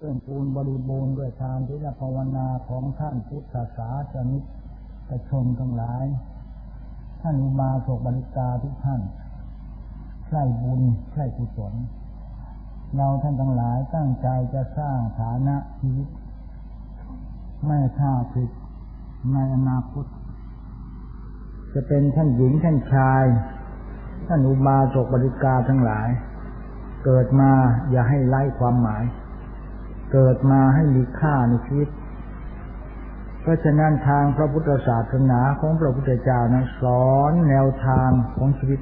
เรื่องปูนบริบูรณ์ด้วยทานที่ละภาวนาของท่านพุทธศาสนิกชนทั้งหลาย ท่านอุมาโศกบริกาทุกท่านใช่บุญใช่กุศลเราท่านทั้งหลายตั้งใจจะสร้างฐานะชีวิต ไม่ท่าผิดในอนาคตจะเป็นท่านหญิงท่านชาย ท่านอุบาสกบริกาทั้งหลาย เกิดมาอย่าให้ไล่ความหมาย เกิดมาให้มีค่าในชีวิต เพราะฉะนั้นทางพระพุทธศาสนาของพระพุทธเจ้านั้นสอนแนวทางของชีวิต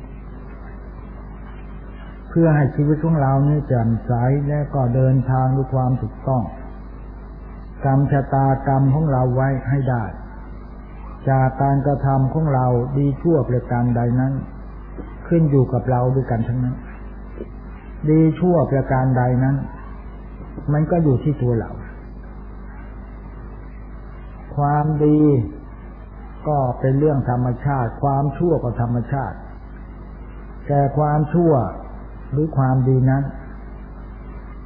เพื่อให้ชีวิตของเรานี่แจ่มใสและก็เดินทางด้วยความถูกต้องกรรมชะตากรรมของเราไว้ให้ได้ จากการกระทำของเราดีชั่วประการใดนั้น ขึ้นอยู่กับเราด้วยกันทั้งนั้น ดีชั่วประการใดนั้น มันก็อยู่ที่ตัวเรา ความดีก็เป็นเรื่องธรรมชาติ ความชั่วก็ธรรมชาติ แต่ความชั่วหรือความดีนั้น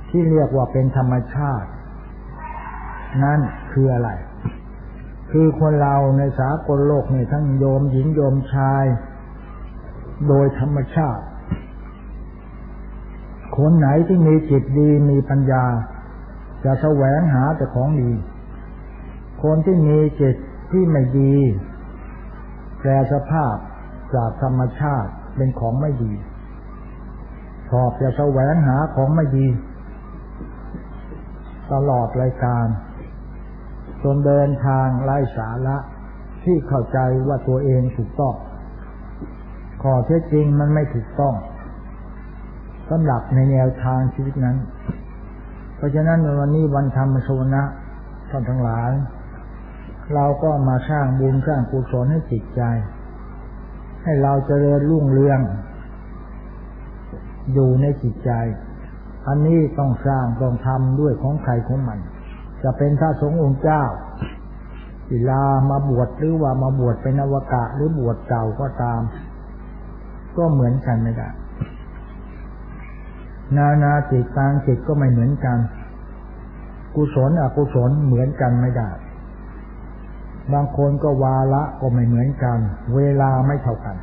ที่เรียกว่าเป็นธรรมชาติ นั่นคืออะไร คือคนเราในสากลโลกในทั้งโยมหญิงโยมชาย โดยธรรมชาติ คนไหนที่มีจิตดีมีปัญญา จะแสวงหาแต่ของดี คนที่มีจิตที่ไม่ดี แปลสภาพจากธรรมชาติเป็นของไม่ดี ชอบจะแสวงหาของไม่ดี ตลอดรายการจนเดินทางไล่สาระที่เข้าใจว่าตัวเองถูกต้อง ขอเท็จจริงมันไม่ถูกต้อง สำหรับในแนวทางชีวิตนั้น เพราะฉะนั้นในวันนี้วันธรรมสวนะท่านทั้งหลาย เราก็มาสร้างบุญสร้างกุศลให้จิตใจ ให้เราเจริญรุ่งเรือง อยู่ในจิตใจ อันนี้ต้องสร้างต้องทำด้วยของใครของมัน จะเป็นพระสงฆ์องค์เจ้าศิลามาบวชหรือว่ามาบวชเป็นอวกาศหรือบวชเก่าก็ตาม ก็เหมือนกันไม่ได้ นานาจิตต่างจิตก็ไม่เหมือนกัน กุศลอกุศลเหมือนกันไม่ได้ บางคนก็วาละก็ไม่เหมือนกัน เวลาไม่เท่ากัน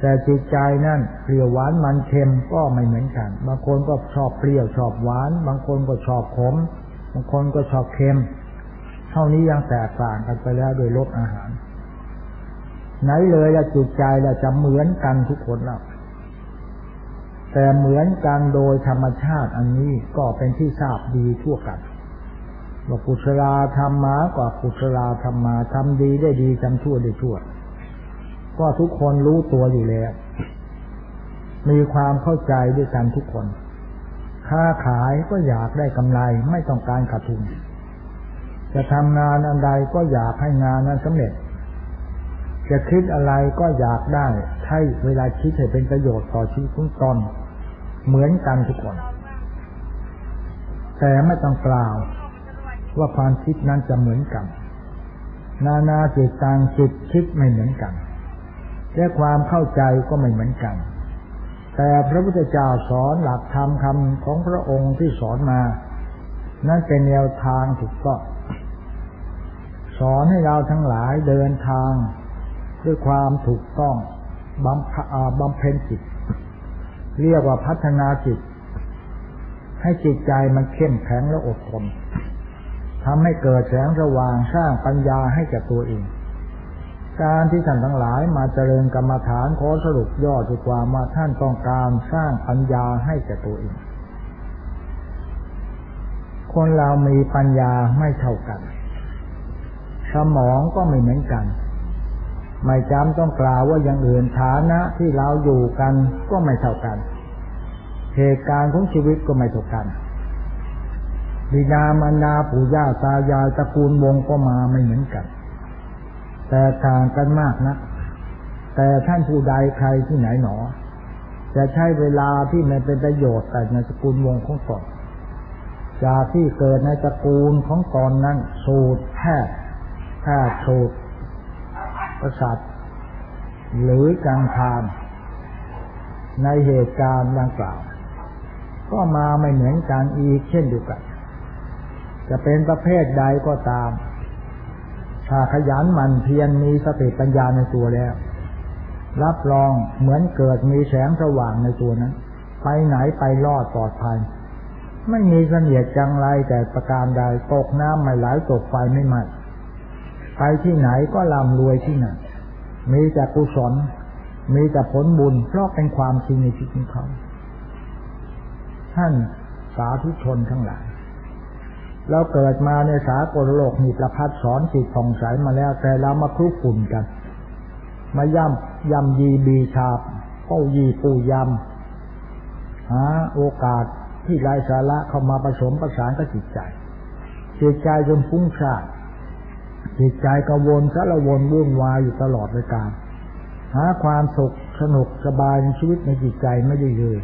แต่จิตใจนั่นเปรี้ยวหวานมันเค็มก็ไม่เหมือนกัน บางคนก็ชอบเปรี้ยวชอบหวาน บางคนก็ชอบขม บางคนก็ชอบเค็ม เท่านี้ยังแตกต่างกันไปแล้วโดยรสอาหาร ไหนเลยละจิตใจละจะเหมือนกันทุกคนแล้ว แต่เหมือนกันโดยธรรมชาติอันนี้ก็เป็นที่ทราบดีทั่วกันว่ากุศลาธรรมากว่ากุศลาธรรมาทำดีได้ดีทำชั่วได้ชั่ว ก็ทุกคนรู้ตัวอยู่แล้ว มีความเข้าใจด้วยกันทุกคน ค้าขายก็อยากได้กำไรไม่ต้องการขาดทุน จะทำงานอันใดก็อยากให้งานนั้นสำเร็จ จะคิดอะไรก็อยากได้ ให้เวลาคิดให้เป็นประโยชน์ต่อชีวิตของตน เหมือนกันทุกคน แต่ไม่ต้องกล่าวว่าความคิดนั้นจะเหมือนกัน นานาจิตต่างจิตคิดไม่เหมือนกันและความเข้าใจก็ไม่เหมือนกัน แต่พระพุทธเจ้าสอนหลักธรรมคำของพระองค์ที่สอนมา นั่นเป็นแนวทางถูกต้องสอนให้เราทั้งหลายเดินทางด้วยความถูกต้องบำเพ็ญจิต เรียกว่าพัฒนาจิต ให้จิตใจมันเข้มแข็งและอดทนทำให้เกิดแสงสว่างสร้างปัญญาให้แก่ตัวเอง การที่ท่านทั้งหลายมาเจริญกรรมฐานขอสรุปย่อจุความว่าท่านต้องการสร้างปัญญาให้แก่ตัวเอง คนเรามีปัญญาไม่เท่ากัน สมองก็ไม่เหมือนกัน ไม่จำต้องกล่าวว่าอย่างอื่นฐานะที่เราอยู่กันก็ไม่เท่ากัน เหตุการณ์ของชีวิตก็ไม่เท่ากันบิดามารดาปู่ย่าตายายตระกูลวงก็มาไม่เหมือนกัน แต่ต่างกันมากนะแต่ท่านผู้ใดใครที่ไหนหนอ จะใช้เวลาที่ไม่เป็นประโยชน์แต่ในตระกูลวงของตนจากที่เกิดในตระกูลของตอนนั้น สูตรแพทย์แพทย์สูตรประสาทหรือกังทาน ในเหตุการณ์ดังกล่าว ก็มาไม่เหมือนกันอีกเช่นเดียวกัน จะเป็นประเภทใดก็ตาม ถ้าขยันหมั่นเพียรมีสติปัญญาในตัวแล้ว รับรองเหมือนเกิดมีแสงสว่างในตัวนั้น ไปไหนไปรอดปลอดภัย ไม่มีเสนียดจังไรแต่ประการใดตกน้ำไม่ไหลตกไฟไม่ไหม้ไปที่ไหนก็ร่ำรวยที่นั่นมีแต่กุศลมีแต่ผลบุญเพราะเป็นความจริงในชีวิตของเขา ท่านสาธุชนทั้งหลายเราเกิดมาในสากลโลกมีประพัดสอนจิตผ่องใสมาแล้วแต่เรามาคลุกฝุ่นกัน มาย่ำย่ำยีบีชาบเป้ายีปูยำหาโอกาสที่ไร้สาระเข้ามาผสมประสานกับจิตใจ จิตใจจนฟุ้งซ่านจิตใจกังวลสารวนวุ่นวายอยู่ตลอดเวลาหาความสุขสนุกสบายในชีวิตในจิตใจไม่ได้เลย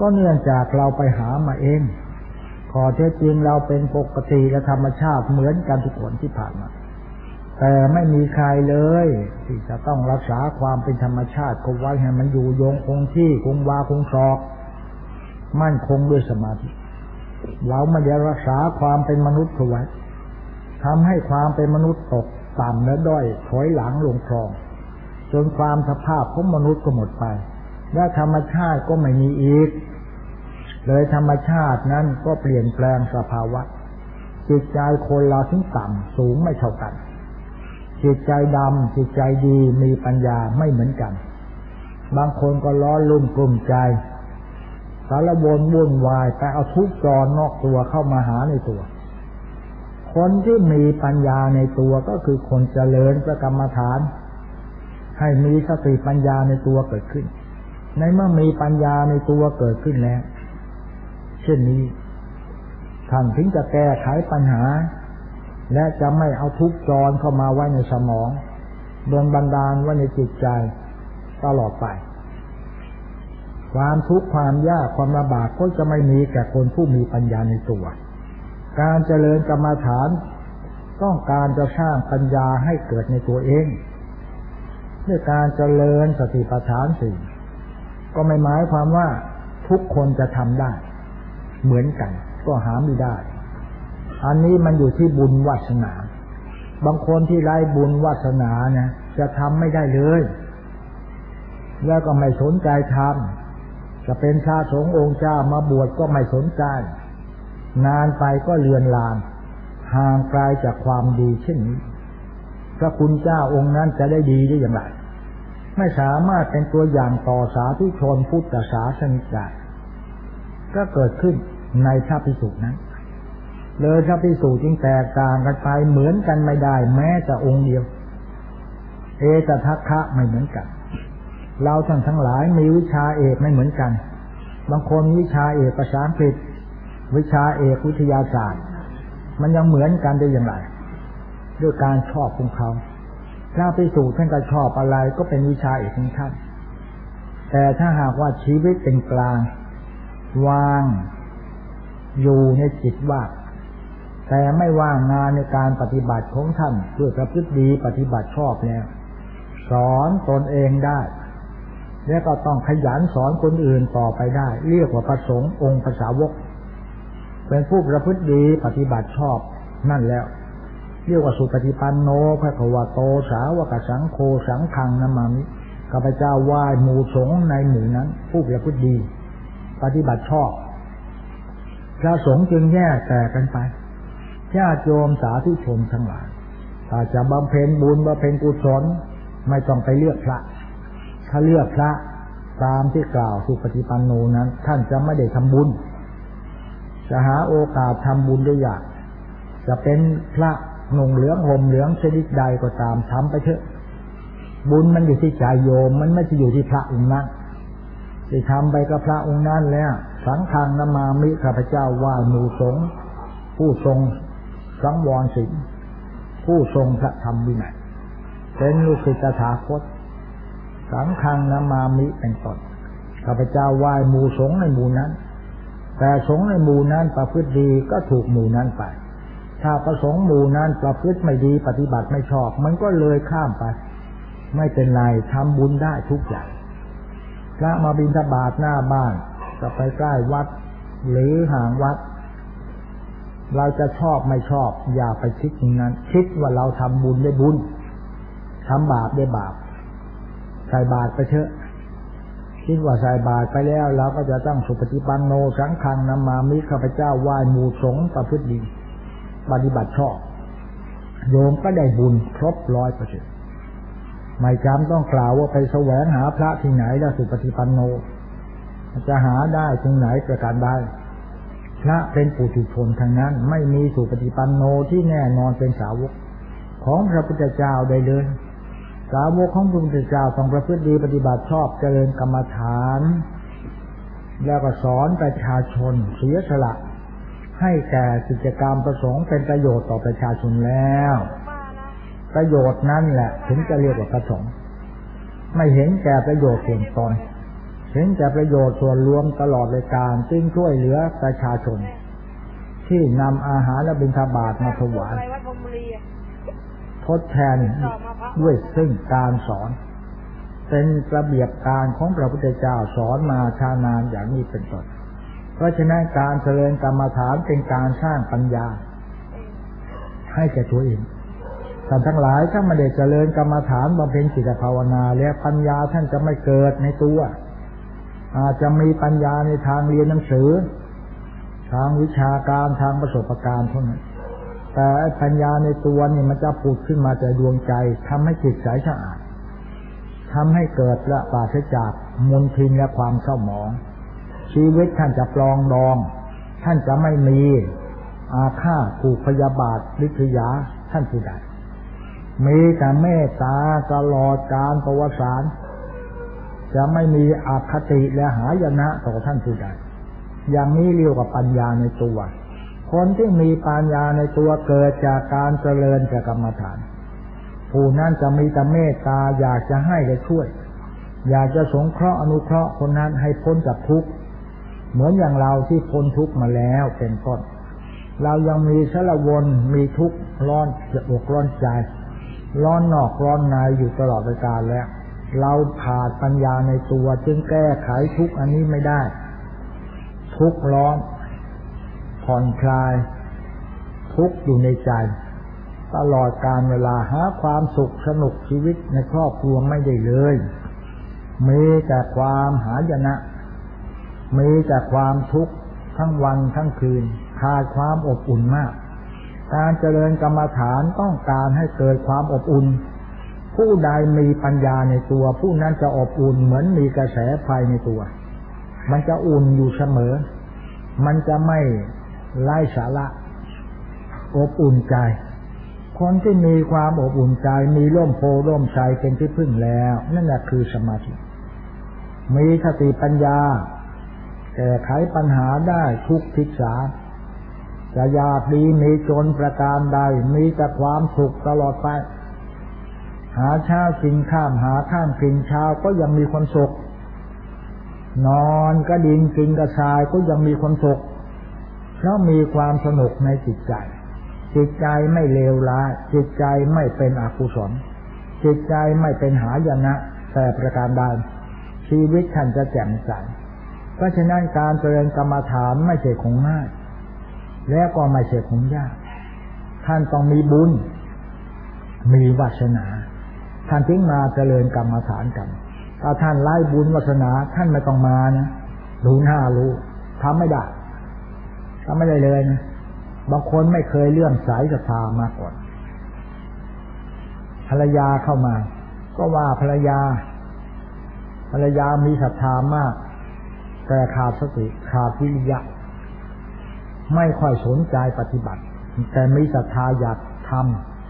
ก็เนื่องจากเราไปหามาเองขอเท็จจริงเราเป็นปกติและธรรมชาติเหมือนกันทุกคนที่ผ่านมา แต่ไม่มีใครเลย ที่จะต้องรักษาความเป็นธรรมชาติคงไว้ให้มันอยู่ยงคงที่คงวาคงซอก มั่นคงด้วยสมาธิ เราไม่ได้รักษาความเป็นมนุษย์เอาไว้ทำให้ความเป็นมนุษย์ตกต่ำและด้อยถอยหลังลงคลอง จนความสภาพของมนุษย์ก็หมดไป และธรรมชาติก็ไม่มีอีก เลยธรรมชาตินั้นก็เปลี่ยนแปลงสภาวะ จิตใจคนเราถึงต่ำสูงไม่เท่ากัน จิตใจดำจิตใจดีมีปัญญาไม่เหมือนกัน บางคนก็ร้อนลุ่มกลุ่มใจสารวนวุ่นวายแต่เอาทุกจรนอกตัวเข้ามาหาในตัว คนที่มีปัญญาในตัวก็คือคนเจริญประกรรมฐาน ให้มีสติปัญญาในตัวเกิดขึ้น ในเมื่อมีปัญญาในตัวเกิดขึ้นแล้ว เช่นนี้ ท่านถึงจะแก้ไขปัญหา และจะไม่เอาทุกจรเข้ามาไว้ในสมองดนบันดาลไว้ในจิตใจตลอดไป ความทุกข์ความยากความลำบากก็จะไม่มีแก่คนผู้มีปัญญาในตัว การเจริญกรรมฐาน ต้องการจะสร้างปัญญาให้เกิดในตัวเองด้วยการเจริญสติปัฏฐานสี่ก็ไม่หมายความว่าทุกคนจะทำได้ เหมือนกัน ก็หาไม่ได้ อันนี้มันอยู่ที่บุญวาสนา บางคนที่ไร้บุญวาสนาเนี่ยจะทำไม่ได้เลย แล้วก็ไม่สนใจทำจะเป็นชาสงองค์เจ้ามาบวชก็ไม่สนใจ นานไปก็เลือนลางห่างไกลจากความดีเช่นนี้พระคุณเจ้าองค์นั้นจะได้ดีได้อย่างไร ไม่สามารถเป็นตัวอย่างต่อสาธุชนพุทธศาสนิกได้ ก็เกิดขึ้นในชาพิสุนั้น เลยชาพิสุจึงแตกต่างกันไปเหมือนกันไม่ได้ แม้แต่องค์เดียว เอตทัคคะไม่เหมือนกัน เราท่านทั้งหลายมีวิชาเอกไม่เหมือนกัน บางคนวิชาเอกภาษาอังกฤษ วิชาเอกวิทยาศาสตร์ มันยังเหมือนกันได้อย่างไร ด้วยการชอบของเขาพระพิสูจน์ท่านก็ชอบอะไรก็เป็นวิชาเอกของท่านแต่ถ้าหากว่าชีวิตเป็นกลาง วางอยู่ในจิตว่าแต่ไม่ว่างงานในการปฏิบัติของท่านเพื่อประพฤติดีปฏิบัติชอบแล้วสอนตนเองได้ แล้วก็ต้องขยันสอนคนอื่นต่อไปได้ เรียกว่าประสงค์องค์ภาษาวก เป็นผู้ประพฤติดีปฏิบัติชอบนั่นแล้ว เรียกว่าสุปฏิปันโนพระควโตสาวกสังโฆสังขังนามามิข้าพเจ้าไหว้หมู่สงในหมู่นั้น ผู้ประพฤติดี ปฏิบัติชอบพระสงฆ์จึงแยกแตกกันไปญาติโยมสาธุชนทั้งหลายถ้าจะบำเพ็ญบุญบำเพ็ญกุศลไม่ต้องไปเลือกพระ ถ้าเลือกพระตามที่กล่าวสุปฏิปันโนนั้น ท่านจะไม่ได้ทำบุญ จะหาโอกาสทำบุญได้ยากจะเป็นพระหนุ่งเหลืองห่มเหลืองชนิดใดก็ตามทำไปเถอะ บุญมันอยู่ที่ใจโยม มันไม่ใช่อยู่ที่พระองค์นั้น ที่ทำไปกับพระองค์นั้นแล้ว สังฆางนมามิข้าพเจ้าว่ามูสงผู้ทรงสังวรสิงผู้ทรงพระธรรมวินัยเป็นลูกศิษย์ถาคต สังฆางนมามิเป็นต้นข้าพเจ้าไหว้หมู่สงในหมู่นั้น แต่สงในหมู่นั้นประพฤติดีก็ถูกหมู่นั้นไป ถ้าประสงค์หมู่นั้นประพฤติไม่ดีปฏิบัติไม่ชอบ มันก็เลยข้ามไป ไม่เป็นไรทำบุญได้ทุกอย่าง พระมาบินทบาทหน้าบ้านจะไปใกล้วัด หรือห่างวัด เราจะชอบไม่ชอบ อย่าไปคิดอย่างนั้น คิดว่าเราทำบุญได้บุญทำบาปได้บาปใส่บาตรไปเถอะคิดว่าใส่บาตรไปแล้วเราก็จะต้องสุปฏิปันโนสังฆังนำมามิข้าพเจ้าไหว้หมู่สงฆ์ประพฤติดี ปฏิบัติชอบ โยมก็ได้บุญครบร้อยเปอร์เซ็นต์ ไม่จำต้องกล่าวว่าไปแสวงหาพระที่ไหนแล้วสุปฏิปันโน จะหาได้ตรงไหนประการได้พระเป็นปุถุชนทางนั้น ไม่มีสุปฏิปันโนที่แน่นอนเป็นสาวก ของพระพุทธเจ้าได้เลย สาวกของพระพุทธเจ้าต้องประพฤติดีปฏิบัติชอบเจริญกรรมฐาน แล้วก็สอนประชาชนเสียสละให้แก่กิจกรรมประสงค์เป็นประโยชน์ต่อประชาชนแล้ว ประโยชน์นั่นแหละ ถึงจะเรียกว่าประสงค์ไม่เห็นแก่ประโยชน์ส่วนตนเห็นแก่ประโยชน์ส่วนรวมตลอดเลยการจึงช่วยเหลือประชาชน ที่นำอาหารและบิณฑบาตมาถวายทดแทนด้วยซึ่งการสอน เป็นระเบียบการของพระพุทธเจ้าสอนมาชานานอย่างนี้เป็นต้นเพราะฉะนั้นการเจริญกรรมฐานเป็นการสร้างปัญญา ให้แก่ตัวเอง ท่านทั้งหลายถ้าไม่ได้เจริญกรรมฐานบำเพ็ญจิตภาวนาแล้วปัญญาท่านจะไม่เกิดในตัวอาจจะมีปัญญาในทางเรียนหนังสือ ทางวิชาการทางประสบการณ์เท่านั้นแต่ปัญญาในตัวนี่มันจะปูดขึ้นมาจากดวงใจทำให้จิตใสสะอาดทำให้เกิดละปราศจากมลทินและความเศร้าหมอง ชีวิตท่านจะปลองดอง ท่านจะไม่มีอาฆาตผูกพยาบาทลิษยาท่านผู้ใด มีแต่เมตตาตลอดการประวัติศาสตร์จะไม่มีอคติและหายนะต่อท่านผู้ใดอย่างนี้เรียกว่าปัญญาในตัว คนที่มีปัญญาในตัวเกิดจากการเจริญจากกรรมฐาน ผู้นั้นจะมีแต่เมตตาอยากจะให้และช่วย อยากจะสงเคราะห์อนุเคราะห์คนนั้นให้พ้นจากทุกข์ เหมือนอย่างเราที่พ้นทุกข์มาแล้วเป็นต้น เรายังมีสารวนมีทุกข์ร้อนจะอกร้อนใจ ร้อนนอกร้อนในอยู่ตลอดเวลาแล้ว เราขาดปัญญาในตัวจึงแก้ไขทุกอันนี้ไม่ได้ ทุกร้อนผ่อนคลาย ทุกอยู่ในใจ ตลอดการเวลาหาความสุขสนุกชีวิตในครอบครัวไม่ได้เลยมีแต่ความหายนะ มีแต่ความทุกข์ทั้งวันทั้งคืนขาดความอบอุ่นมาก การเจริญกรรมฐานต้องการให้เกิดความอบอุ่น ผู้ใดมีปัญญาในตัว ผู้นั้นจะอบอุ่นเหมือนมีกระแสไฟในตัว มันจะอุ่นอยู่เสมอ มันจะไม่ไร้สาระ อบอุ่นใจ คนที่มีความอบอุ่นใจ มีร่มโพร่มใจเป็นที่พึ่งแล้ว นั่นแหละคือสมาธิ มีสติปัญญา แก้ไขปัญหาได้ทุกทิศสา จะยากดีมีจนประการใด มีแต่ความสุขตลอดไป หาเช้ากินข้ามหาข้ามกินเช้าก็ยังมีความสุข นอนก็ดินกินกระชายก็ยังมีความสุขเพราะมีความสนุกในจิตใจ จิตใจไม่เลวร้ายจิตใจไม่เป็นอกุศลจิตใจไม่เป็นหายนะ แต่ประการใดชีวิตท่านจะแจ่มใสเพราะฉะนั้นการเจริญกรรมฐานไม่ใช่ของง่าย และก็ไม่ใช่ของยากท่านต้องมีบุญ มีวาสนา ท่านถึงมาเจริญกรรมฐานกันถ้าท่านไล่บุญวาสนา ท่านไม่ต้องมานะรู้หน้ารู้ทำไม่ได้ทำไม่ได้เลยนะบางคนไม่เคยเลื่อมสายศรัทธามาก่อนภรรยาเข้ามา ก็ว่าภรรยา ภรรยามีศรัทธามาก แต่ขาดสติขาดวิริยะ ไม่ค่อยสนใจปฏิบัติ แต่มีศรัทธาอยากท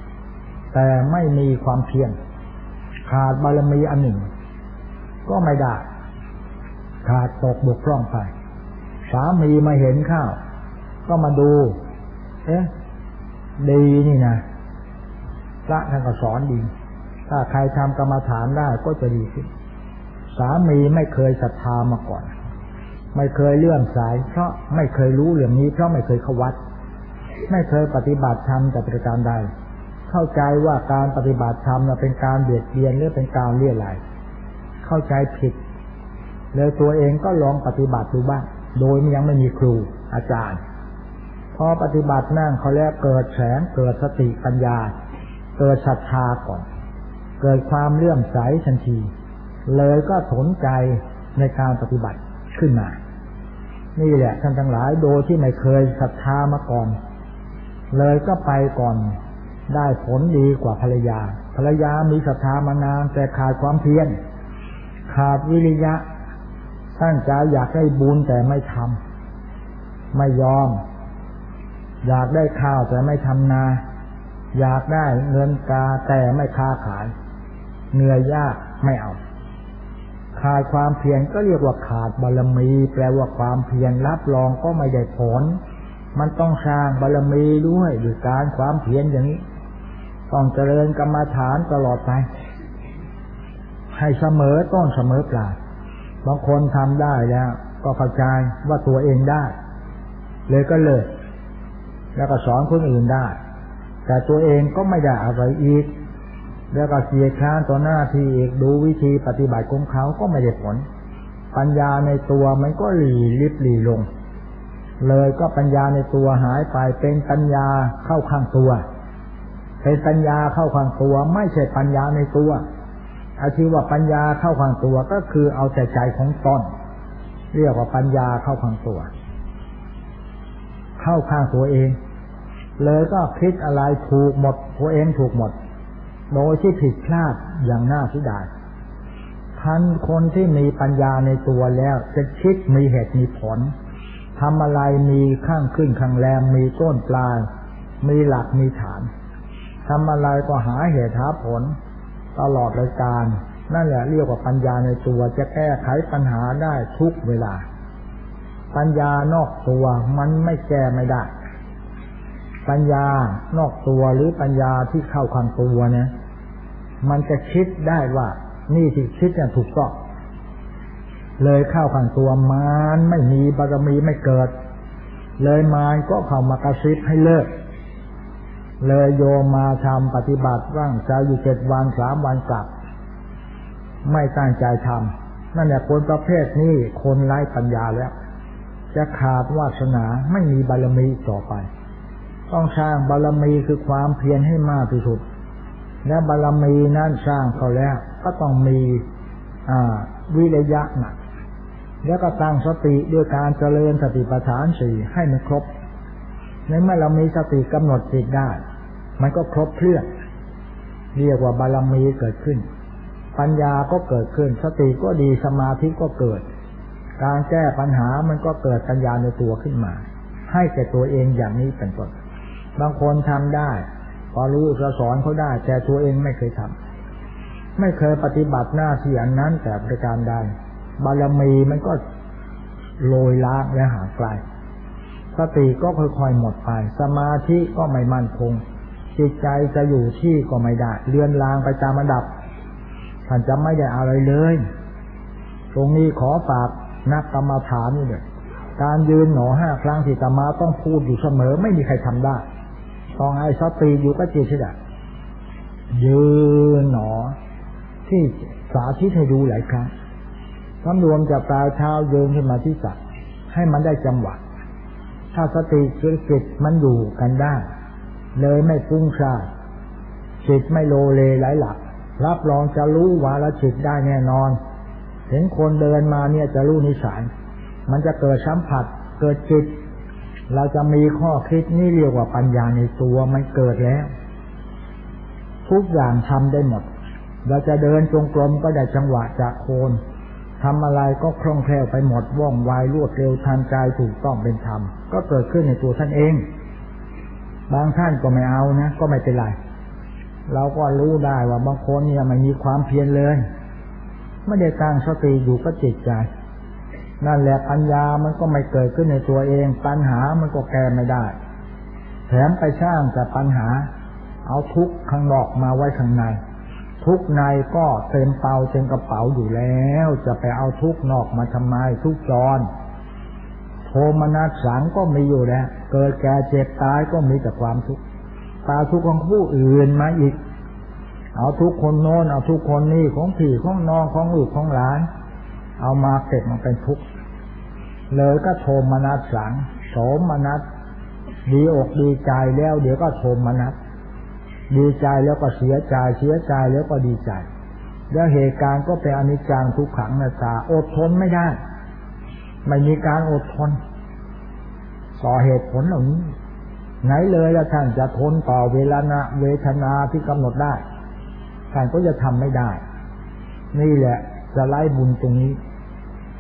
ำแต่ไม่มีความเพียรขาดบารมีอันหนึ่ง ก็ไม่ได้ ขาดตกบกพร่องไป สามีมาเห็นข้าว ก็มาดู เอ๊ะดีนี่นะพระท่านก็สอนดี ถ้าใครทำกรรมฐานได้ก็จะดีขึ้น สามีไม่เคยศรัทธามาก่อน ไม่เคยเลื่อมสาย เพราะไม่เคยรู้เรื่องนี้ เพราะไม่เคยเขาวัด ไม่เคยปฏิบัติธรรมแต่ประการใด เข้าใจว่าการปฏิบัติธรรมเป็นการเบียดเบียนหรือเป็นการเลี่ยไหลเข้าใจผิดเลยตัวเองก็ลองปฏิบัติดูบ้าง โดยยังไม่มีครูอาจารย์ พอปฏิบัตินั่งเขาแล้วเกิดแสงเกิดสติปัญญา เกิดศรัทธาก่อน เกิดความเลื่อมใสทันที เลยก็สนใจในการปฏิบัติขึ้นมา นี่แหละท่านทั้งหลายโดยที่ไม่เคยศรัทธามาก่อน เลยก็ไปก่อน ได้ผลดีกว่าภรรยา ภรรยามีศรัทธามานานแต่ขาดความเพียรขาดวิริยะตั้งใจอยากได้บุญแต่ไม่ทำไม่ยอม อยากได้ข้าวแต่ไม่ทำนา อยากได้เงินกาแต่ไม่ค้าขาย เหนื่อยยากไม่เอา ขาดความเพียรก็เรียกว่าขาดบารมี แปลว่าความเพียรรับรองก็ไม่ได้ผล มันต้องสร้างบารมีด้วยด้วยการความเพียรอย่างนี้ ต้องเจริญกรรมฐานตลอดไป ให้เสมอต้นเสมอปลายบางคนทำได้แล้ว ก็เข้าใจว่าตัวเองได้ เลยก็เลยแล้วก็สอนคนอื่นได้ แต่ตัวเองก็ไม่ได้อะไรอีก แล้วก็เสียค้านต่อหน้าที่อีกดูวิธีปฏิบัติของเขาก็ไม่ได้ผล ปัญญาในตัวมันก็หลีลิบหลีลง เลยก็ปัญญาในตัวหายไปเป็นปัญญาเข้าข้างตัว เป็นปัญญาเข้าข้างตัว ไม่ใช่ปัญญาในตัวอาชีว่าปัญญาเข้าข้างตัวก็คือเอาใจใจของตนเรียกว่าปัญญาเข้าข้างตัว เข้าข้างตัวเอง เลยก็คิดอะไรถูกหมด ตัวเองถูกหมด โดยที่ผิดพลาดอย่างน่าเสียดายท่านคนที่มีปัญญาในตัวแล้ว จะคิดมีเหตุมีผลทำอะไรมีข้างขึ้นข้างแรมมีต้นปลาย มีหลักมีฐานทำอะไรก็หาเหตุหาผล ตลอดรายการ นั่นแหละเรียกว่าปัญญาในตัวจะแก้ไขปัญหาได้ทุกเวลา ปัญญานอกตัวมันไม่แก้ไม่ได้ ปัญญานอกตัวหรือปัญญาที่เข้าข้างตัวเนี่ย มันจะคิดได้ว่า นี่ที่คิดเนี่ยถูกต้องเลยเข้าข้างตัวมานไม่มีบารมีไม่เกิด เลยมานก็เข้ามากระซิบให้เลิก เลยโยมมาทำปฏิบัติร่างใจอยู่เจ็ดวันสามวันกลับ ไม่ตั้งใจทำนั่นแหละคนประเภทนี้คนไร้ปัญญาแล้ว จะขาดวาสนาไม่มีบารมีต่อไป ต้องสร้างบารมีคือความเพียรให้มากที่สุด และบารมีนั้นสร้างเขาแล้ว ก็ต้องมีวิริยะหนัก แล้วก็ตั้งสติด้วยการเจริญสติปัฏฐานสี่ให้มันครบในเมื่อเรามีสติกำหนดจิตได้ มันก็ครบเครื่องเรียกว่าบารมีเกิดขึ้น ปัญญาก็เกิดขึ้น สติก็ดีสมาธิก็เกิด การแก้ปัญหามันก็เกิดปัญญาในตัวขึ้นมา ให้แก่ตัวเองอย่างนี้เป็นต้นบางคนทำได้ พอรู้จะสอนเขาได้ แต่ตัวเองไม่เคยทำไม่เคยปฏิบัติหน้าที่อันนั้นแต่ประการใดบารมีมันก็โรยล้างและห่างไกลสติก็ค่อยๆหมดไปสมาธิก็ไม่มั่นคงจิตใจจะอยู่ที่ก็ไม่ได้เลื่อนลางไปตามระดับท่านจะไม่ได้อะไรเลย ตรงนี้ขอฝากนักกรรมฐานนี่เนี่ยการยืนหนอห้าครั้งที่ตมาต้องพูดอยู่เสมอ ไม่มีใครทำได้ องไอ้สติอยู่ก็จิตใช่ไหมยืนหนอ ที่สาธิตให้ดูหลายครั้งสำรวมจากปลายเท้าเดินขึ้นมาที่สักให้มันได้จังหวะ ถ้าสติคือจิตมันอยู่กันได้ เลยไม่ฟุ้งซ่านจิตไม่โลเลไหลหลักรับรองจะรู้วาระจิตได้แน่นอน เห็นคนเดินมาเนี่ยจะรู้นิสัย มันจะเกิดสัมผัส เกิดจิต เราจะมีข้อคิดนี่เรียกว่าปัญญาในตัวมันเกิดแล้ว ทุกอย่างทำได้หมด เราจะเดินจงกรมก็ได้จังหวะจากโคนทำอะไรก็คล่องแคล่วไปหมดว่องไวรวดเร็วทันใจถูกต้องเป็นธรรมก็เกิดขึ้นในตัวท่านเอง บางท่านก็ไม่เอานะ ก็ไม่เป็นไรเราก็รู้ได้ว่าบางคนเนี่ยไม่มีความเพียรเลย ไม่ได้ตั้งสติอยู่ก็จิตใจ นั่นแหละปัญญามันก็ไม่เกิดขึ้นในตัวเอง ปัญหามันก็แก้ไม่ได้ แถมไปสร้างแต่ปัญหา เอาทุกข้างนอกมาไว้ข้างใน ทุกในก็เต็มเปาเต็มกระเป๋าอยู่แล้ว จะไปเอาทุกนอกมาทำไมทุกจรโทมนัสสังก็มีอยู่แล้ว เกิดแก่เจ็บตายก็มีแต่ความทุกข์ตาทุกข์ของผู้อื่นมาอีก เอาทุกคนโน้นเอาทุกคนนี่ของผีของน้องของลูกของหลาน เอามาเก็บมันเป็นทุกข์ เลยก็โทมนัสสังโสมนัสดีอกดีใจแล้ว เดี๋ยวก็โทมนัสดีใจแล้วก็เสียใจเสียใจแล้วก็ดีใจ แล้วเหตุการณ์ก็เป็นอนิจจังทุกขังนาตาอดทนไม่ได้ ไม่มีการอดทน ต่อเหตุผลเหล่านี้ ไหนเลยละท่านจะทนต่อเวลานะเวทนาที่กำหนดได้ท่านก็จะทำไม่ได้ นี่แหละจะไล่บุญตรงนี้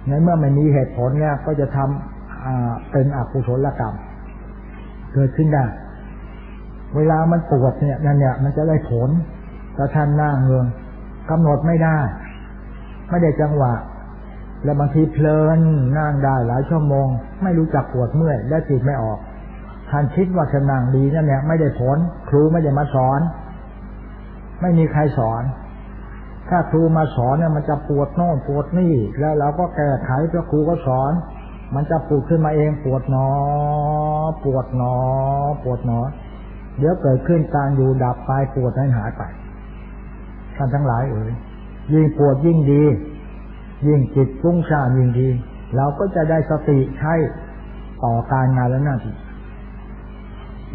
ในเมื่อไม่มีเหตุผลเนี่ย ก็จะทำเป็นอกุศลกรรม เกิดขึ้นได้ เวลามันปวดเนี่ยนั่นเนี่ย มันจะได้ผลแต่ท่านนั่งเงืองกำหนดไม่ได้ ไม่ได้จังหวะ แล้วบางทีเพลินนั่งได้หลายชั่วโมง ไม่รู้จักปวดเมื่อยและจิตไม่ออกท่านคิดว่าจะนั่งดีนั่นเนี่ย ไม่ได้ผล ครูไม่ได้มาสอน ไม่มีใครสอน ถ้าครูมาสอนเนี่ยมันจะปวดโน่นปวดนี่ แล้วเราก็แก้ไขเพราะครูก็สอน มันจะปวดขึ้นมาเองปวดหนอ ปวดหนอ ปวดหนอ เดี๋ยวเกิดขึ้นการอยู่ดับไปปวดให้นหายไปท่านทั้งหลายเอ่ยยิ่งปวดยิ่งดี ยิ่งจิตฟุ้งซ่านยิ่งดี เราก็จะได้สติใช้ต่อการงานและหน้าที่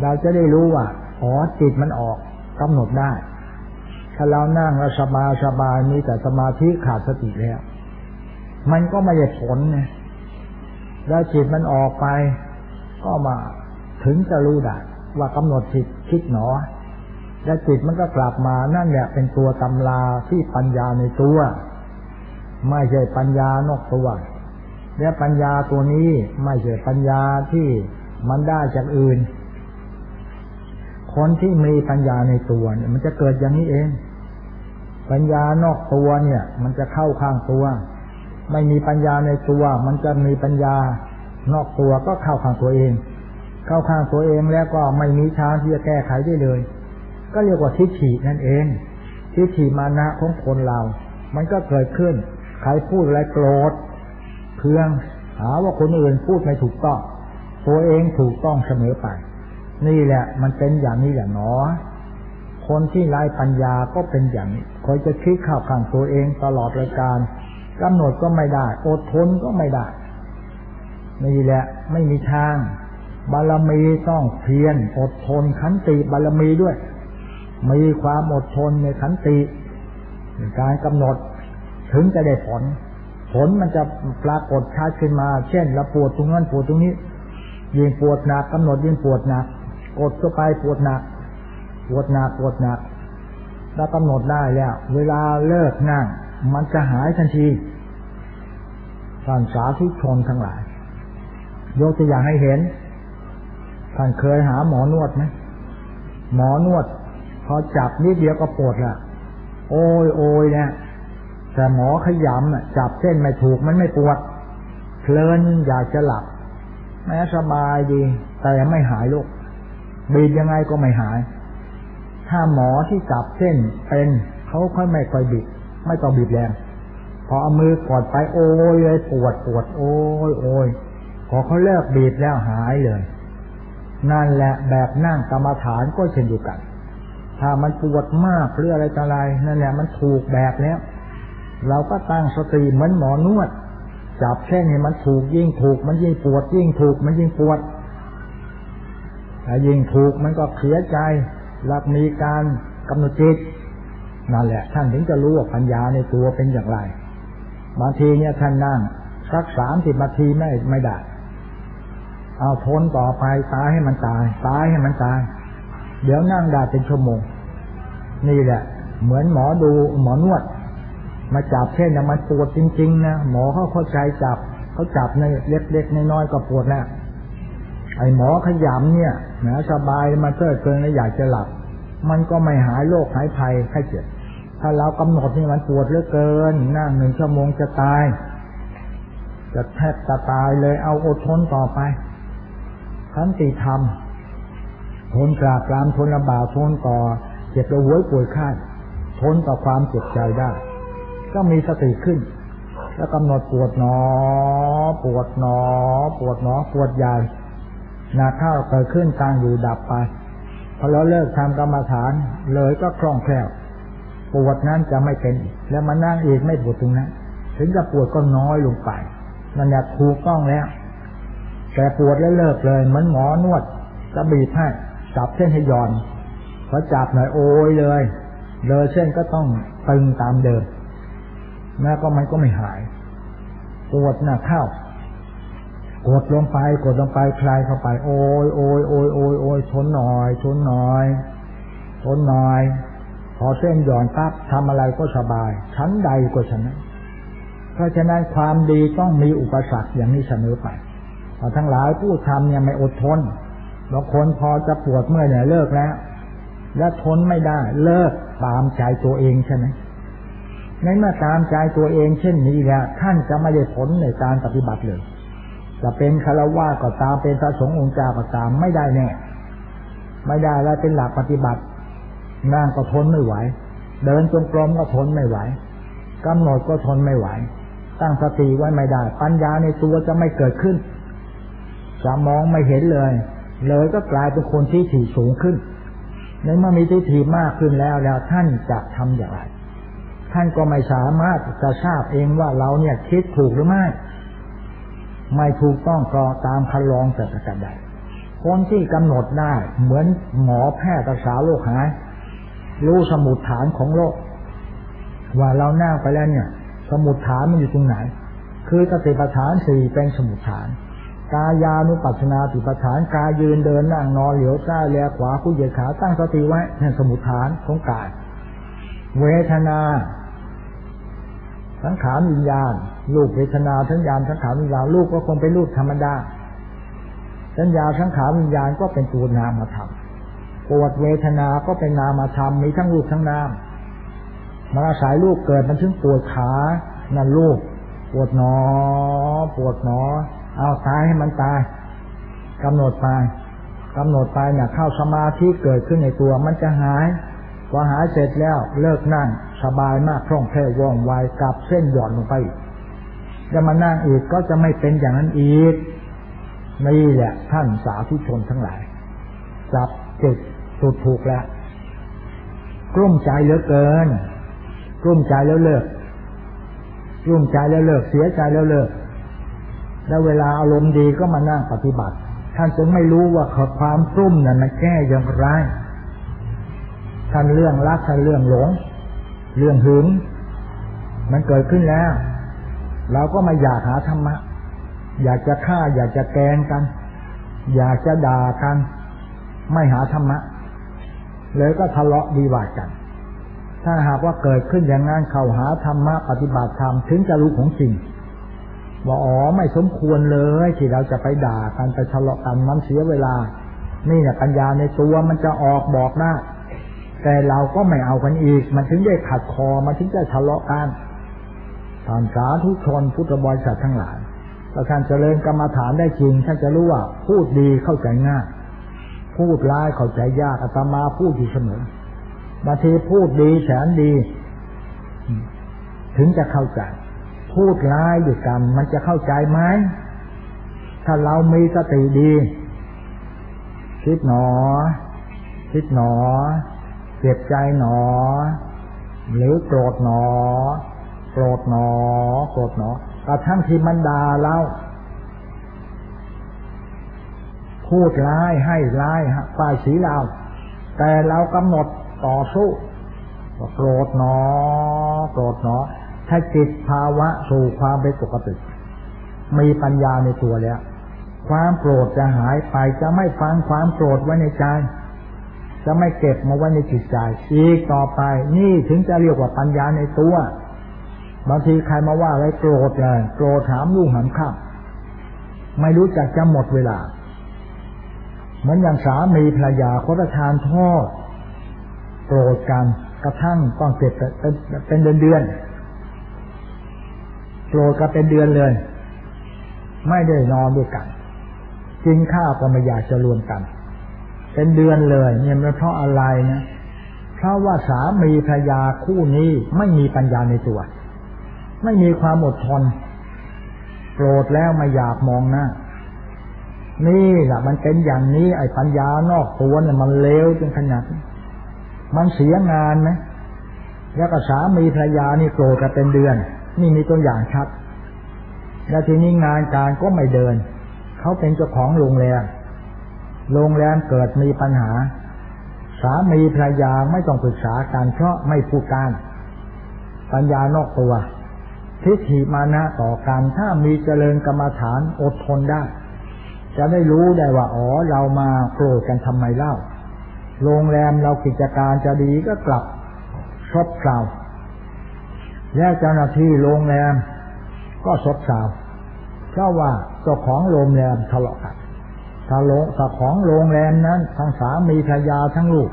เราจะได้รู้ว่าอ๋อจิตมันออกกำหนดได้ ถ้าเรานั่งแล้วสบายสบายมีแต่สมาธิขาดสติแล้ว มันก็ไม่ได้ผลไงแล้วจิตมันออกไป ก็มาถึงจะรู้ได้ว่ากำหนดจิตคิดหนอ แล้วจิตมันก็กลับมานั่นแหละเป็นตัวตำราที่ปัญญาในตัว ไม่ใช่ปัญญานอกตัว และปัญญาตัวนี้ไม่ใช่ปัญญาที่มันได้จากอื่น คนที่มีปัญญาในตัวเนี่ย มันจะเกิดอย่างนี้เอง ปัญญานอกตัวเนี่ย มันจะเข้าข้างตัว ไม่มีปัญญาในตัว มันจะมีปัญญานอกตัวก็เข้าข้างตัวเอง เข้าข้างตัวเองแล้วก็ไม่มีทางที่จะแก้ไขได้เลย ก็เรียกว่าทิฏฐินั่นเอง ทิฏฐิมานะของคนเรา มันก็เกิดขึ้น ใครพูดอะไรโกรธเพื่องหาว่าคนอื่นพูดไม่ถูกต้อง ตัวเองถูกต้องเสมอไป นี่แหละ มันเป็นอย่างนี้แหละเนาะคนที่ไร้ปัญญาก็เป็นอย่างนี้คอยจะคิดข้าวข้างตัวเองตลอดรายการกำหนดก็ไม่ได้ อดทนก็ไม่ได้นี่แหละ ไม่มีทาง บารมีต้องเพียรอดทนขันติบารมีด้วย มีความอดทนในขันติการกำหนดถึงจะได้ผล ผลมันจะปรากฏชัดขึ้นมา เช่นเราปวดตรงนั้นปวดตรงนี้ ยิ่งปวดหนักกำหนดยิ่งปวดหนัก กดก็ไปปวดหนัก ปวดหนักปวดหนักแล้วกำหนดได้แล้ว เวลาเลิกนั่ง มันจะหายทันทีท่านสาธุชนทั้งหลาย ยกตัวอย่างให้เห็น ท่านเคยหาหมอนวดไหมหมอนวด พอจับนิดเดียวก็ปวดละโอ้ยโอ้ยเนี่ยแต่หมอขยำจับเส้นไม่ถูกมันไม่ปวดเพลินอยากจะหลับ แม้สบายดี แต่ไม่หายโรค บีบยังไงก็ไม่หาย ถ้าหมอที่จับเส้นเป็นเขาค่อยไม่ค่อยบีบไม่ต้องบีบแรงพอเอามือกดไปโอ้ยเลยปวดปวดโอ้ยโอ้ยพอเขาเลิกบีบแล้วหายเลย นั่นแหละแบบนั่งกรรมฐานก็เช่นเดียวกัน ถ้ามันปวดมากหรืออะไรต่ออะไรนั่นแหละมันถูกแบบแล้ว เราก็ตั้งสติเหมือนหมอนวด จับแค่นี้มันถูกยิ่งถูก มันยิ่งปวดยิ่งถูกมันยิ่งปวด ถ้ายิ่งถูกมันก็เสียใจรับมีการกำหนดจิตนั่นแหละ ท่านถึงจะรู้ว่าปัญญาในตัวเป็นอย่างไร บางทีเนี่ยท่านนั่งสักสามสิบนาทีไม่ไม่ได้ เอาทนต่อไปตายให้มันตาย ตายให้มันตาย เดี๋ยวนั่งได้เป็นชั่วโมง นี่แหละ เหมือนหมอดูหมอนวด มาจับเช่นนะมันปวดจริง ๆ นะหมอเขาเข้าใจจับเขาจับในเล็กๆน้อยๆก็ปวดแล้ว ไอ้หมอขยำเนี่ยนะสบายมาเกิดเกินแล้วอยากจะหลับ มันก็ไม่หายโรคหายภัยไข้เจ็บ ถ้าเรากำหนดนี่มันปวดเหลือเกินนั่งหนึ่งชั่วโมงจะตาย จะแทบจะตายเลยเอาอดทนต่อไปขันติธรรมทนกราบกรามทนลำบากทนต่อเจ็บระหวยป่วยไข้ทนต่อความเจ็บใจได้ ก็มีสติขึ้น แล้วกำหนดปวดหนอ ปวดหนอ ปวดหนอ ปวดใหญ่ นาข้าวเกิดขึ้นตั้งอยู่ดับไปพอเราเลิกทำกรรมฐาน เลยก็คล่องแคล่วปวดนั้นจะไม่เป็น แล้วมานั่งเอีกไม่ปวดตรงนั้นถึงจะปวดก็น้อยลงไปนั่นแหละถูกต้องแล้ว แต่ปวดแล้วเลิกเลยเหมือนหมอนวดจะบีบให้จับเส้นให้ย่อนพอจับหน่อยโอ้ยเลย เลยเส้นก็ต้องตึงตามเดิมแม้ก็มันก็ไม่หาย ปวดหนักเข้า กดลงไปกดลงไปคลายเข้าไป โอ้ยโอ้ยโอ้ยโอ้ยโอ้ยทนหน่อยทนหน่อยทนหน่อย พอเส้นหย่อนปั๊บทำอะไรก็สบาย ชั้นใดก็ชนะเพราะฉะนั้นความดีต้องมีอุปสรรคอย่างนี้เสมอไปทั้งหลายผู้ทำเนี่ยไม่อดทนบางคนพอจะปวดเมื่อเนี่ยเลิกแล้ว และทนไม่ได้เลิกตามใจตัวเองใช่ไหมในเมื่อตามใจตัวเองเช่นนี้แล้วท่านจะไม่ได้ผลในการปฏิบัติเลย จะเป็นคารวะก็ตามเป็นพระสงฆ์องค์เจ้าก็ตามไม่ได้แน่ ไม่ได้แล้วเป็นหลักปฏิบัตินั่งก็ทนไม่ไหว เดินจงกรมก็ทนไม่ไหวกำหนดก็ทนไม่ไหว ตั้งสติไว้ไม่ได้ ปัญญาในตัวจะไม่เกิดขึ้นจะมองไม่เห็นเลย เลยก็กลายเป็นคนที่ถี่สูงขึ้นในเมื่อมีที่ถี่มากขึ้นแล้วแล้วท่านจะทำอย่างไร ท่านก็ไม่สามารถจะทราบเองว่าเราเนี่ยคิดถูกหรือไม่ ไม่ถูกต้องก็ตามคันลองแต่ประการใดคนที่กำหนดได้เหมือนหมอแพทย์รักษาโรคหาย รู้สมุดฐานของโรคว่าเรานั่งไปแล้วเนี่ย สมุดฐานมันอยู่ตรงไหน คือสติปัฏฐานสี่เป็นสมุดฐาน กายานุปัสนาติปัฏฐานกายยืนเดินนั่งนอนเหลียวซ้ายแลขวาคู่เหยียดขาตั้งสติไว้นี่สมุดฐานของกาย เวทนา สังขารวิญญาณลูกเวทนาสัญญาสังขารวิญญาณลูกก็คงเป็นลูกธรรมดาสัญญาสังขารวิญญาณก็เป็นตัวนามธรรมปวดเวทนาก็เป็นนามธรรมมีทั้งรูปทั้งนามมาอาศัยลูกเกิดมันถึงปวดขานั่นลูกปวดหนอ ปวดหนอ เอาตายให้มันตายกำหนดไปกำหนดไปเนี่ยเข้าสมาธิเกิดขึ้นในตัวมันจะหาย อหายเสร็จแล้วเลิกนั่ง สบายมากคล่องแคล่วว่องไวกลับเส้นหย่อนลงไปจะมานั่งอีกก็จะไม่เป็นอย่างนั้นอีกนี่แหละท่านสาธุชนทั้งหลายจับจุดสุดถูกแล้วกลุ้มใจเหลือเกินรุ่มใจแล้วเลิกรุ่มใจแล้วเลิกเสียใจแล้วเลิก แล้วเวลาอารมณ์ดีก็มานั่งปฏิบัติ ท่านจึงไม่รู้ว่าความรุ่มนั้นมันแก้อย่างไร ท่านเรื่องรักท่านเรื่องหลง เรื่องหึงมันเกิดขึ้นแล้ว เราก็มาอยากหาธรรมะ อยากจะฆ่า อยากจะแกงกัน อยากจะด่ากัน ไม่หาธรรมะเลยก็ทะเลาะดีวากัน ถ้าหากว่าเกิดขึ้นอย่างนั้นเข้าหาธรรมะปฏิบัติธรรมถึงจะรู้ของจริงว่าอ๋อไม่สมควรเลย ที่เราจะไปด่ากันไปทะเลาะกันมันเสียเวลา นี่เนี่ยปัญญาในตัวมันจะออกบอกได้ แต่เราก็ไม่เอากันอีก มันถึงได้ขัดคอมันถึงจะทะเลาะกันท่านสาธุชนพุทธบริษัททั้งหลายถ้าท่านเจริญกรรมฐานได้จริงท่านจะรู้ว่าพูดดีเข้าใจง่ายพูดร้ายเข้าใจยากอาตมาพูดอยู่เสมอบางทีพูดดีแสนดี ถึงจะเข้าใจ พูดร้ายด้วยกัน มันจะเข้าใจไหมถ้าเรามีสติดี คิดหนอ คิดหนอ จ็บใจหนอ หรือโกรธหนอ โกรธหนอ โกรธหนอกระทั่งที่มันด่าเราพูดร้ายให้ร้ายฝ่ายสีเรา แต่เรากำหนดต่อสู้โกรธหนอ โกรธหนอ ถ้าจิตภาวะสู่ความเป็นปกติ มีปัญญาในตัวแล้ว ความโกรธจะหายไปจะไม่ฟังความโกรธไว้ในใจ จะไม่เก็บมาไว้ในจิตใจอีกต่อไป นี่ถึงจะเรียกว่าปัญญาในตัว บางทีใครมาว่าอะไรโกรธเลยโกรธถามลูกหันข้าไม่รู้จักจะหมดเวลา เหมือนอย่างสามีภรรยาเขาประทานโทษโกรธกันกระทั่งต้องเจ็บเป็นเดือนเดือนโกรธกันเป็นเดือนเลย ไม่ได้นอนด้วยกันกินข้าวก็ไม่อยากจะรวมกัน เป็นเดือนเลย เนี่ยมันเพราะอะไรนะเพราะว่าสามีภรรยาคู่นี้ไม่มีปัญญาในตัว ไม่มีความอดทนโกรธแล้วไม่อยากมองหน้านี่แหละมันเป็นอย่างนี้ ไอ้ปัญญานอกตัวเนี่ยมันเลวจนขนาดมันเสียงานไหมแล้วก็สามีภรรยานี่โกรธกันเป็นเดือน นี่มีตัวอย่างชัด แล้วทีนี้งานการก็ไม่เดิน เขาเป็นเจ้าของโรงแรม โรงแรมเกิดมีปัญหา สามีภรรยาไม่ต้องปรึกษากันเพราะไม่พูดกันปัญญานอกตัว ทิฏฐิมานะต่อกันถ้ามีเจริญกรรมฐานอดทนได้ จะได้รู้ได้ว่าอ๋อเรามาโกรธกันทำไมเล่า โรงแรมเรากิจการจะดีก็กลับซบเซาและเจ้าหน้าที่โรงแรมก็ซบเซาเพราะว่าเจ้าของโรงแรมทะเลาะกัน ทะเลาะเจ้าของโรงแรมนั้นทั้งสามีภรรยาทั้งลูก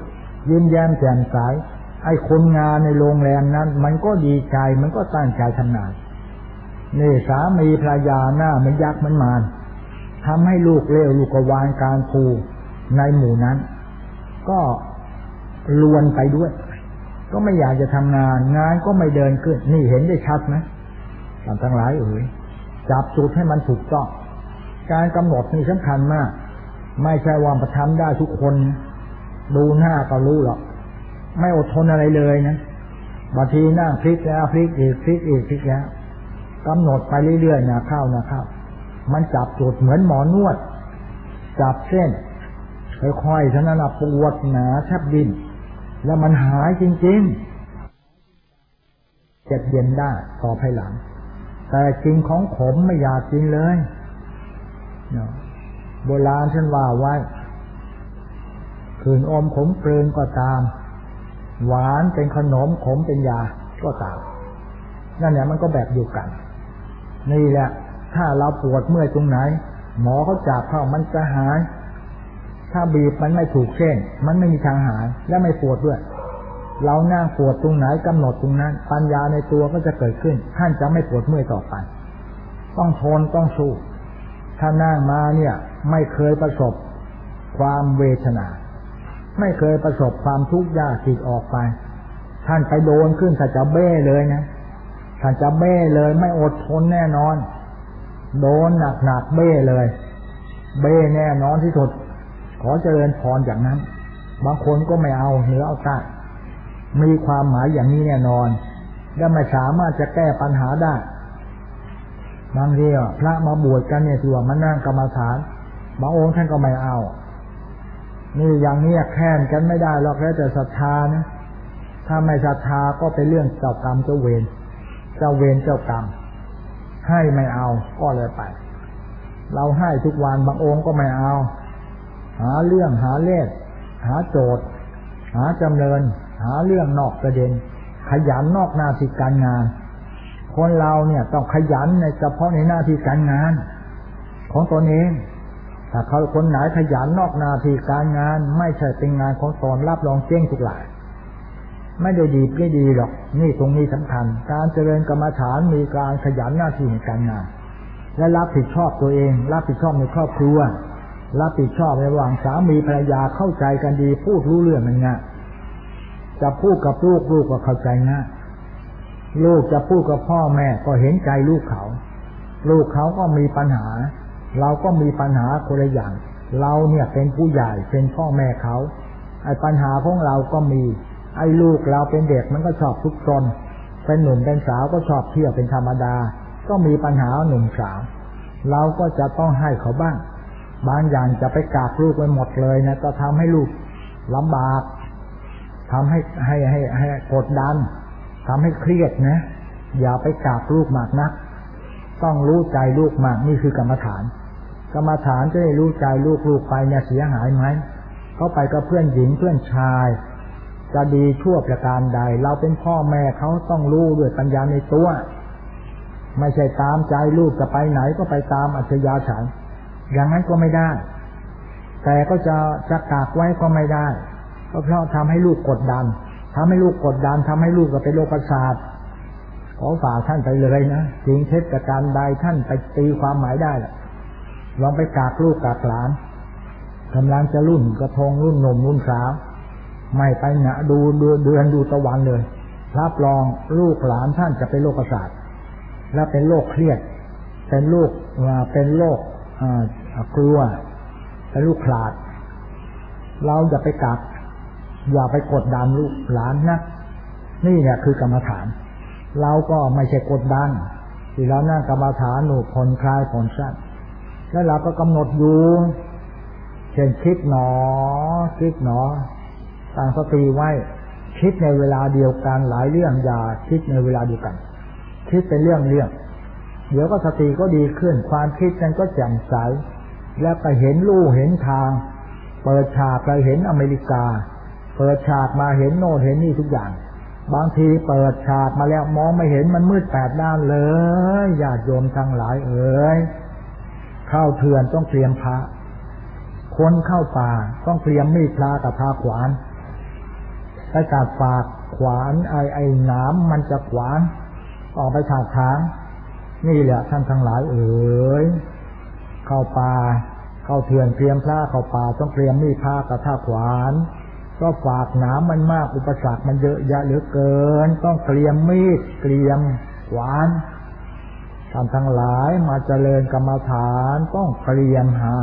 ยิ้มแย้มแจ่มใสไอ้คนงานในโรงแรมนั้น มันก็ดีใจมันก็ตั้งใจทำงานนี่สามีภรรยาหน้ามันยักมันมานทำให้ลูกเลี้ยวลูกกวานการภูในหมู่นั้น ก็ลวนไปด้วย ก็ไม่อยากจะทำงาน งานก็ไม่เดินขึ้น นี่เห็นได้ชัดไหมท่านทั้งหลายเอ๋ยจับจุดให้มันถูกต้องการกำหนดนี่สำคัญมาก ไม่ใช่ว่าประทำได้ทุกคน ดูหน้าก็รู้หรอก ไม่อดทนอะไรเลยนะบางทีนั่งพลิกแล้วพลิกอีกพลิกอีกพลิกแล้วกำหนดไปเรื่อยๆนะเข้านะเข้ามันจับจุดเหมือนหมอนวด จับเส้นค่อยๆฉะนั้นปวดหนาแทบดิน แล้วมันหายจริงๆเจ็บเย็นได้ต่อภายหลัง แต่จริงของขมไม่อยากจริงเลยเนาะ โบราณฉันว่าไว้ คืนอมขมเปลืนก็ตาม หวานเป็นขนมขมเป็นยาก็ตาม นั่นเนี่ยมันก็แบบเดียวกัน นี่แหละ ถ้าเราปวดเมื่อยตรงไหน หมอเขาจับเข้ามันจะหาย ถ้าบีบมันไม่ถูกเส้นมันไม่มีทางหายและไม่ปวดด้วยเรานั่งปวดตรงไหนกำหนดตรงนั้น ปัญญาในตัวก็จะเกิดขึ้น ท่านจะไม่ปวดเมื่อยต่อไป ต้องทนต้องสู้ถ้านั่งมาเนี่ย ไม่เคยประสบความเวทนา ไม่เคยประสบความทุกข์ยากติดออกไป ท่านไปโดนขึ้นถ้าจะเบ้เลยนะท่านจะเบ้เลย ไม่อดทนแน่นอน โดนหนักหนักเบ้เลย เบ้แน่นอนที่สุด ขอเจริญพรอย่างนั้น บางคนก็ไม่เอาเหนือเอาใต้มีความหมายอย่างนี้แน่นอน และไม่สามารถจะแก้ปัญหาได้บางทีพระมาบวชกันเนี่ยถือว่ามานั่งกรรมฐาน บางองค์ท่านก็ไม่เอา นี่อย่างนี้แค้นกันไม่ได้หรอกแล้วแต่ศรัทธานะถ้าไม่ศรัทธาก็เป็นเรื่องเจ้ากรรมเจ้าเวรเจ้าเวรเจ้ากรรม ให้ไม่เอาก็เลยไป เราให้ทุกวันบางองค์ก็ไม่เอา หาเรื่องหาเล่หาโจทย์ หาจำเริญ หาเรื่องนอกประเด็น ขยันนอกหน้าที่การงาน คนเราเนี่ยต้องขยันในเฉพาะในหน้าที่การงาน ของตนเอง ถ้าเขาคนไหนขยันนอกนาทีการงาน ไม่ใช่เป็นงานของตนรับรองเจ๊งทุกหลาย ไม่ได้ดีไม่ดีหรอก นี่ตรงนี้สำคัญ การเจริญกรรมฐานมีการขยันหน้าที่ในการงาน และรับผิดชอบตัวเอง รับผิดชอบในครอบครัว รับผิดชอบในระหว่างสามีภรรยาเข้าใจกันดี พูดรู้เรื่องมันง่ายจะพูดกับลูกลูกก็เข้าใจง่ายลูกจะพูดกับพ่อแม่ก็เห็นใจลูกเขา ลูกเขาก็มีปัญหา เราก็มีปัญหาคนละอย่าง เราเนี่ยเป็นผู้ใหญ่เป็นพ่อแม่เขาไอ้ปัญหาของเราก็มี ไอ้ลูกเราเป็นเด็กมันก็ชอบทุกซนเป็นหนุ่มเป็นสาวก็ชอบเที่ยวเป็นธรรมดา ก็มีปัญหาหนุ่มสาว เราก็จะต้องให้เขาบ้าง บางอย่างจะไปกาบลูกไปหมดเลยนะก็ทำให้ลูกลำบากทำให้ให้ให้ให้กดดันทำให้เครียดนะ อย่าไปกาบลูกมากนะัก ต้องรู้ใจลูกมากนี่คือกรรมฐาน กรรมฐานจะได้รู้ใจลูกๆไปเนี่ยเสียหายไหมเขาไปกับเพื่อนหญิงเพื่อนชาย จะดีชั่วประการใด เราเป็นพ่อแม่เขาต้องรู้ด้วยปัญญาในตัว ไม่ใช่ตามใจลูกจะไปไหนก็ไปตามอัจฉริยะฉันอย่างนั้นก็ไม่ได้ แต่ก็จะจะกากไว้ก็ไม่ได้ก็เพราะทำให้ลูกกดดันทำให้ลูกกดดันทำให้ลูกก็เป็นโรคประสาทขอฝากท่านไปเลยนะจริงเท็จประการใดท่านไปตีความหมายได้แหละ ลองไปกากลูกกากหลานกำลังจะรุ่นกระทงรุ่นนมรุ่นสาว ไม่ไปหนะดูเดือนดูตะวันเลย รับรองลูกหลานท่านจะเป็นโรคประสาทและเป็นโรคเครียด เป็นโรคเป็นโรคกลัวเป็นลูกขาด เราอย่าไปกักอย่าไปกดดันลูกหลานนะนี่เนี่ยคือกรรมฐาน เราก็ไม่ใช่กดดันที่เรานั่งกรรมฐานหนูผ่อนคลายผ่อนสั้น แล้วเราก็กำหนดอยู่เช่นคิดหนอ คิดหนอตั้งสติไว้ คิดในเวลาเดียวกันหลายเรื่องอย่าคิดในเวลาเดียวกัน คิดเป็นเรื่องเรื่อง เดี๋ยวก็สติก็ดีขึ้น ความคิดนั้นก็แจ่มใส แล้วไปเห็นลู่เห็นทาง เปิดฉากไปเห็นอเมริกา เปิดฉากมาเห็นโน่นเห็นนี่ทุกอย่าง บางทีเปิดฉากมาแล้วมองไม่เห็นมันมืดแปดด้านเลยญาติโยมทั้งหลายเอ๋ย เข้าเถื่อนต้องเตรียมพระ คนเข้าป่าต้องเตรียมมีดพลากับพาขวานไปตัดฝากขวานไอไอหนามมันจะขวาน ออกไปถากทาง นี่แหละท่านทั้งหลายเอ๋ยเข้าป่าเข้าเถื่อนเตรียมพระเข้าป่าต้องเตรียมมีดพากับท่าขวาน ก็ฝากหนามมันมากอุปสรรคมันเยอะแยะเหลือเกิน ต้องเตรียมมีดเตรียมขวาน ท่านทั้งหลายมาเจริญกรรมฐานต้องเตรียมหา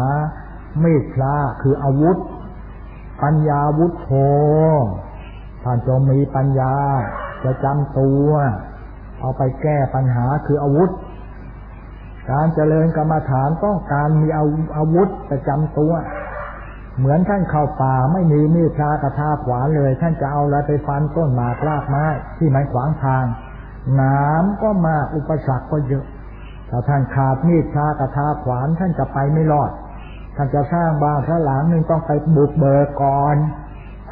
มีดพระคืออาวุธ ปัญญาวุธโธท่านจงมีปัญญาจะจำตัว เอาไปแก้ปัญหาคืออาวุธ การเจริญกรรมฐานต้องการมีอาวุธประจำตัว เหมือนท่านเข้าป่าไม่มีมีดพระกระทาขวานเลย ท่านจะเอาอะไรไปฟันต้นหมากรากไม้ที่มันขวางทางน้ำก็มาอุปสรรคก็เยอะ ถ้าท่านขาดมีดพระกระทาขวานท่านจะไปไม่รอด ท่านจะสร้างบ้านพระหลังหนึ่งต้องไปบุกเบิกก่อน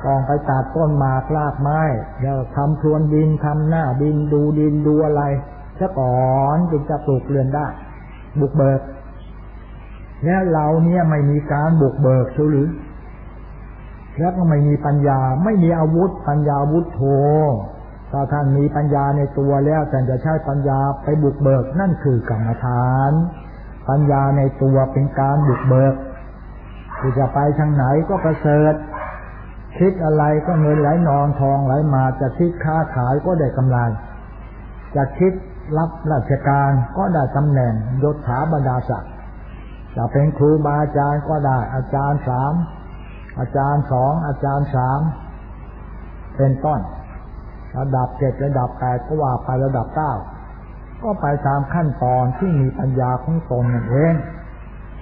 ต้องไปตัดต้นหมากรากไม้แล้วทำพรวนดินทำหน้าดินดูดินดูอะไรซะก่อนจึงจะปลูกเรือนได้ บุกเบิกแล้วเราเนี่ยไม่มีการบุกเบิกหรือ แล้วก็ไม่มีปัญญา ไม่มีอาวุธปัญญาวุธโธ ถ้าท่านมีปัญญาในตัวแล้วท่านจะใช้ปัญญาไปบุกเบิกนั่นคือกรรมฐาน ปัญญาในตัวเป็นการบุกเบิกที่จะไปทางไหนก็ประเสริฐคิดอะไรก็เงินไหลนองทองไหลมาจะคิดค้าขายก็ได้กำไรจะคิดรับราชการก็ได้ตำแหน่งยศถาบรรดาศักดิ์จะเป็นครูบาอาจารย์ก็ได้อาจารย์สามอาจารย์สองอาจารย์สามเป็นต้น ระดับเจ็ดระดับแปดก็ว่าไประดับเก้าก็ไปตามขั้นตอนที่มีปัญญาของตนนั่นเอง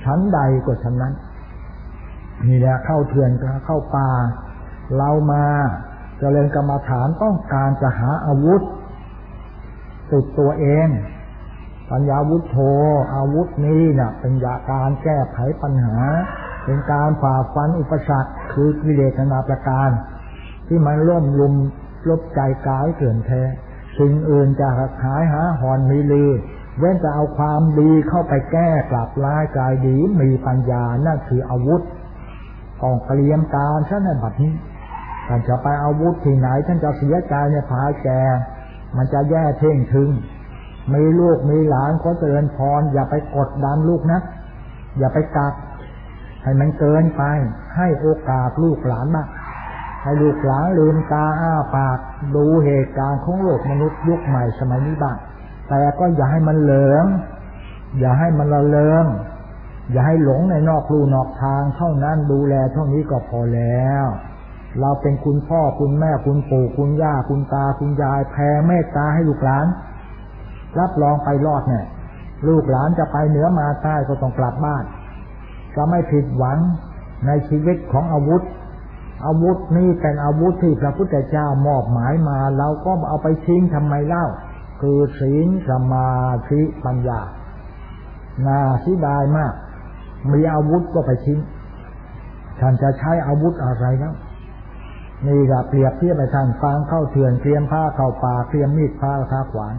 ชั้นใดก็ชั้นนั้น นี่แหละเข้าเถื่อนเข้าป่า เรามาจเจริญกรรมฐานต้องการจะหาอาวุธติดตัวเองปัญญาวุธโธอาวุธนี้เนี่ยเป็นยาการแก้ไขปัญหา เป็นการฝ่าฟันอุปสรรคคือกิเลสนาประการ ที่มันร่วมลุม ลบใจกายเสื่อมแท้ สิ่งอื่นจะหายหาหอนมีลือ เว้นจะเอาความดีเข้าไปแก้กลับร้ายกายดีมีปัญญานั่นคืออาวุธต้องเตรียมการฉันในบัดนี้ท่านจะไปอาวุธที่ไหนท่านจะเสียใจในภายแกมันจะแย่เท่งถึงมีลูกมีหลานขอเจริญพร อย่าไปกดดันลูกนะอย่าไปกักให้มันเกินไป ให้โอกาสลูกหลานบ้าง ให้ลูกหลานลืมตาอ้าปากดูเหตุการณ์ของโลกมนุษย์ยุคใหม่สมัยนี้บ้างแต่ก็อย่าให้มันเหลือง อย่าให้มันละเลงอย่าให้หลงในนอกลูนอกทางเท่านั้นดูแลเท่านี้ก็พอแล้ว เราเป็นคุณพ่อคุณแม่คุณปู่คุณย่าคุณตาคุณยายแผ่เมตตาให้ลูกหลาน รับรองไปรอดเนี่ยลูกหลานจะไปเหนือมาใต้ก็ต้องกลับบ้านจะไม่ผิดหวังในชีวิตของอาวุธ อาวุธนี่เป็นอาวุธที่พระพุทธเจ้ามอบหมายมาเราก็เอาไปทิ้งทำไมเล่า คือศีลสมาธิปัญญานาสิดายมาก มีอาวุธก็ไปทิ้งท่านจะใช้อาวุธอะไรแล้วนี่แหละเปรียบเทียบไปท่างฟังเข้าเถื่อนเตรียมผ้าเข้าป่าเตรียมมีดผ้าท้าขวาน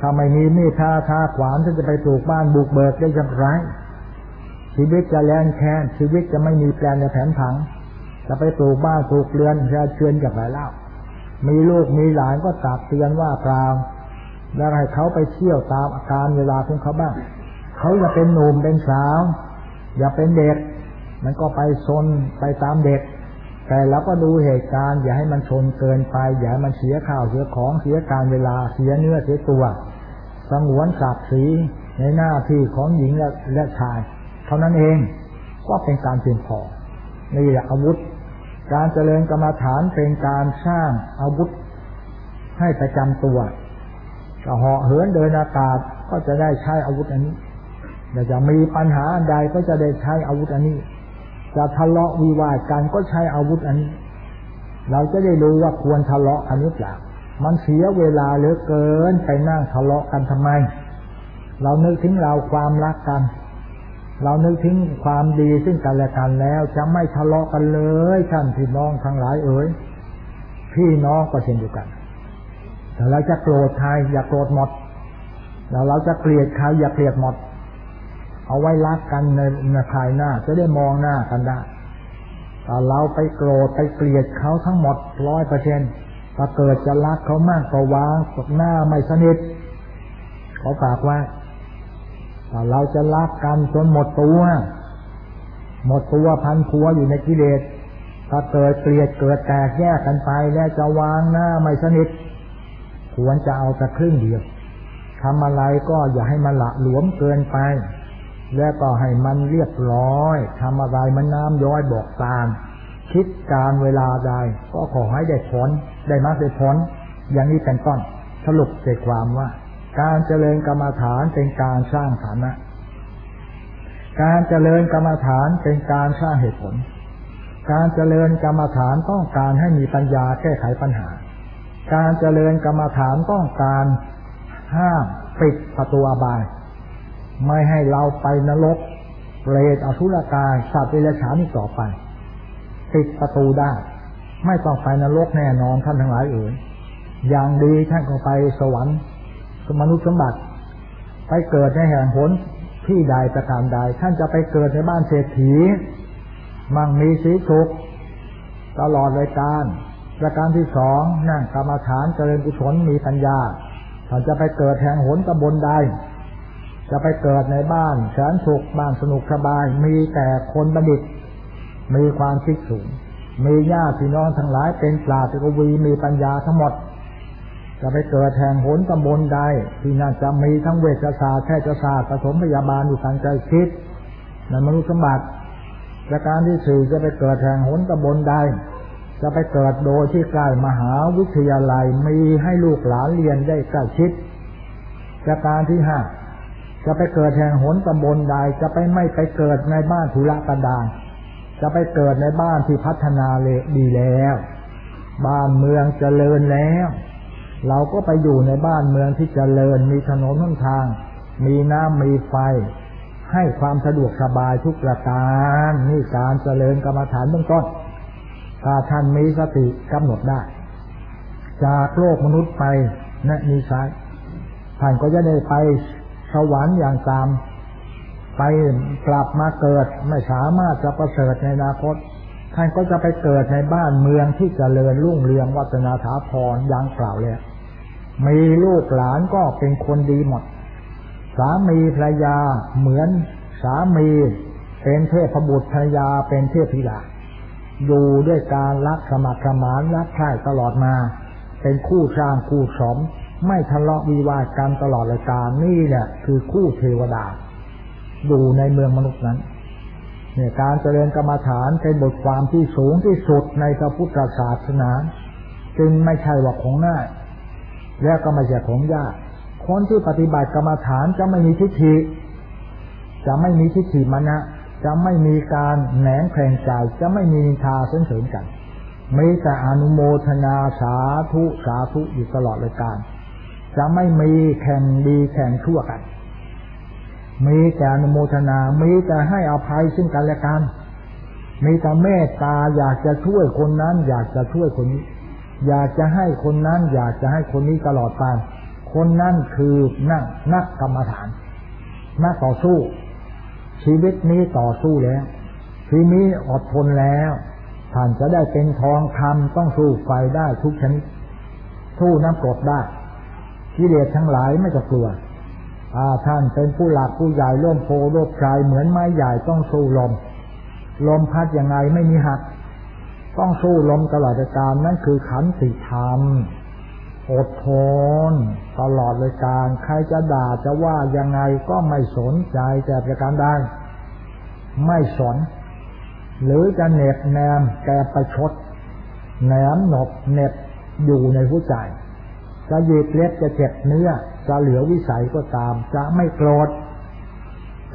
ถ้าไม่มีมีดผ้าท้าขวานจะไปปลูกบ้านบุกเบิกได้อย่างไรชีวิตจะแลนแค้นชีวิตจะไม่มีแปลนในแผนผัง จะไปปลูกบ้านปลูกเรือนจะเชิญจากไหนเล่ามีลูกมีหลานก็ตักเตือนว่ากล่าวแล้วให้เขาไปเที่ยวตามอาการเวลาของเขาบ้าง เขาจะเป็นหนุ่มเป็นสาว อย่าเป็นเด็ก มันก็ไปซนไปตามเด็ก แต่เราก็ดูเหตุการณ์ อย่าให้มันชนเกินไป อย่าให้มันเสียข่าวเสียของเสียการเวลาเสียเนื้อเสียตัว สงวนศักดิ์ศรีในหน้าที่ของหญิงและและชาย เท่านั้นเองก็เป็นการเพียงพอนี่แหละอาวุธ การเจริญกรรมฐานเป็นการสร้างอาวุธให้ประจำตัวก็เหาะเหินเดินอากาศก็จะได้ใช้อาวุธอันนี้แต่จะมีปัญหาอันใดก็จะได้ใช้อาวุธอันนี้ จะทะเลาะวิวาทกันก็ใช้อาวุธอันนี้ เราจะได้รู้ว่าควรทะเลาะกันหรือเปล่ามันเสียเวลาเหลือเกินไปนั่งทะเลาะกันทำไม เรานึกถึงเราความรักกัน เรานึกถึงความดีซึ่งกันและกันแล้ว จะไม่ทะเลาะกันเลยท่านพี่น้องทั้งหลายเอ๋ยพี่น้องก็เช่นเดียวกัน แต่เราจะโกรธใครอย่าโกรธหมดแล้วเราจะเกลียดใครอย่าเกลียดหมด เอาไว้รักกันในในภายหน้า จะได้มองหน้ากันได้แต่เราไปโกรธไปเกลียดเขาทั้งหมดร้อยเปอร์เซ็นต์ถ้าเกิดจะรักเขามากก็วางกหน้าไม่สนิทขาฝากไว่า ถ้าเราจะรักกันจนหมดตัว หมดตัวพันพัวอยู่ในกิเลส ถ้าเกิดเกลียดเกิดแตกแยกกันไปแล้วจะวางหน้าไม่สนิทควรจะเอาแต่ครึ่งเดียวทำอะไรก็อย่าให้มันละหลวมเกินไป แล้วก็ให้มันเรียบร้อยทำอะไรมันน้ำย้อยบอกตามคิดการเวลาใดก็ขอให้ได้ผลได้มากได้ผลอย่างนี้เป็นต้นสรุปใจความว่า การเจริญกรรมฐานเป็นการสร้างฐานะ การเจริญกรรมฐานเป็นการสร้างเหตุผล การเจริญกรรมฐานต้องการให้มีปัญญาแก้ไขปัญหา การเจริญกรรมฐานต้องการห้ามปิดประตูอบาย ไม่ให้เราไปนรกเปรตอสุรกายสัตว์เดรัจฉานอีกต่อไปปิดประตูได้ ไม่ต้องไปนรกแน่นอนท่านทั้งหลายเอ๋ยอย่างดีท่านก็ไปสวรรค์ มนุษย์สมบัติ ไปเกิดในแห่งหนที่ใดประการใด ท่านจะไปเกิดในบ้านเศรษฐี มั่งมีสีสุขตลอดเลยการ ประการที่สองนั่งกรรมฐานเจริญกุศลมีปัญญา ท่านจะไปเกิดแห่งหนตำบลใด จะไปเกิดในบ้านแสนสุขบ้านสนุกสบาย มีแต่คนบัณฑิต มีความคิดสูงมีญาติพี่น้องทั้งหลายเป็นปราชญ์กวีมีปัญญาทั้งหมด จะไปเกิดแห่งหนตำบลใด ที่น่าจะมีทั้งเวชศาสตร์แพทยศาสตร์ผสมพยาบาลอยู่ทางใจคิดในมนุษย์สมบัติประการที่สี่จะไปเกิดแห่งหนตำบลใด จะไปเกิดโดยที่ใกล้มหาวิทยาลัยมีให้ลูกหลานเรียนได้ใกล้ชิดประการที่ห้าจะไปเกิดแห่งหนตำบลใด จะไปไม่ไปเกิดในบ้านธุระกันดารจะไปเกิดในบ้านที่พัฒนาเลดีแล้ว บ้านเมืองเจริญแล้ว เราก็ไปอยู่ในบ้านเมืองที่เจริญ มีถนนหนทาง มีน้ำมีไฟ ให้ความสะดวกสบายทุกประการนี่การเจริญกรรมฐานเบื้องต้นถ้าท่านมีสติกำหนดได้ จากโลกมนุษย์ไปนะมีสายท่านก็จะได้ไปสวรรค์อย่างตาม ไปกลับมาเกิดไม่สามารถจะประเสริฐในอนาคตท่านก็จะไปเกิดในบ้านเมืองที่จเจริญรุ่งเรืองวัฒนาถาพรยังกล่าวเลย มีลูกหลานก็เป็นคนดีหมด สามีภรรยาเหมือนสามีเป็นเทพบุตรภรรยาเป็นเทพธิดาอยู่ด้วยการรักสมัครสมานรักใคร่ตลอดมา เป็นคู่สร้างคู่สม ไม่ทะเลาะวิวาทกันตลอดเลยการนี่เนี่ยคือคู่เทวดา อยู่ในเมืองมนุษย์นั้นเนี่ยการเจริญกรรมฐานเป็นบทความที่สูงที่สุดในพระพุทธศาสนา จึงไม่ใช่ว่าของง่าย และก็ไม่ใช่ของยากคนที่ปฏิบัติกรรมฐานจะไม่มีทิฏฐิจะไม่มีทิฏฐิมณะจะไม่มีการแหนงแข่งใจจะไม่มีนินทาเสริญกันมีแต่อนุโมทนาสาธุสาธุอยู่ตลอดเลยการ จะไม่มีแข่งดีแข่งชั่วกัน มีแต่อนุโมทนา มีแต่ให้อภัยซึ่งกันและกัน มีแต่เมตตาอยากจะช่วยคนนั้น อยากจะช่วยคนนี้ อยากจะให้คนนั้นอยากจะให้คนนี้ตลอดไป คนนั้นคือนั่งนักกรรมฐาน นักต่อสู้ ชีวิตนี้ต่อสู้แล้วชีวิตอดทนแล้วท่านจะได้เป็นทองคำต้องสู้ไฟได้ทุกชนิดสู้น้ำกรดได้กิเลสทั้งหลายไม่จะกลัวถ้าท่านเป็นผู้หลักผู้ใหญ่ร่มโพร่มใจเหมือนไม้ใหญ่ต้องสู้ลม ลมพัดยังไงไม่มีหัก ต้องสู้ลมตลอดการนั่นคือขันติธรรม อดทนตลอดเลยการ ใครจะด่าจะว่ายังไงก็ไม่สนใจแต่ประการได้ไม่สน หรือจะเน็บแนมแกประชดแหนมหนบเน็บอยู่ในหัวใจ จะหยิกเล็บจะเจ็บเนื้อ จะเหลือวิสัยก็ตาม จะไม่โกรธ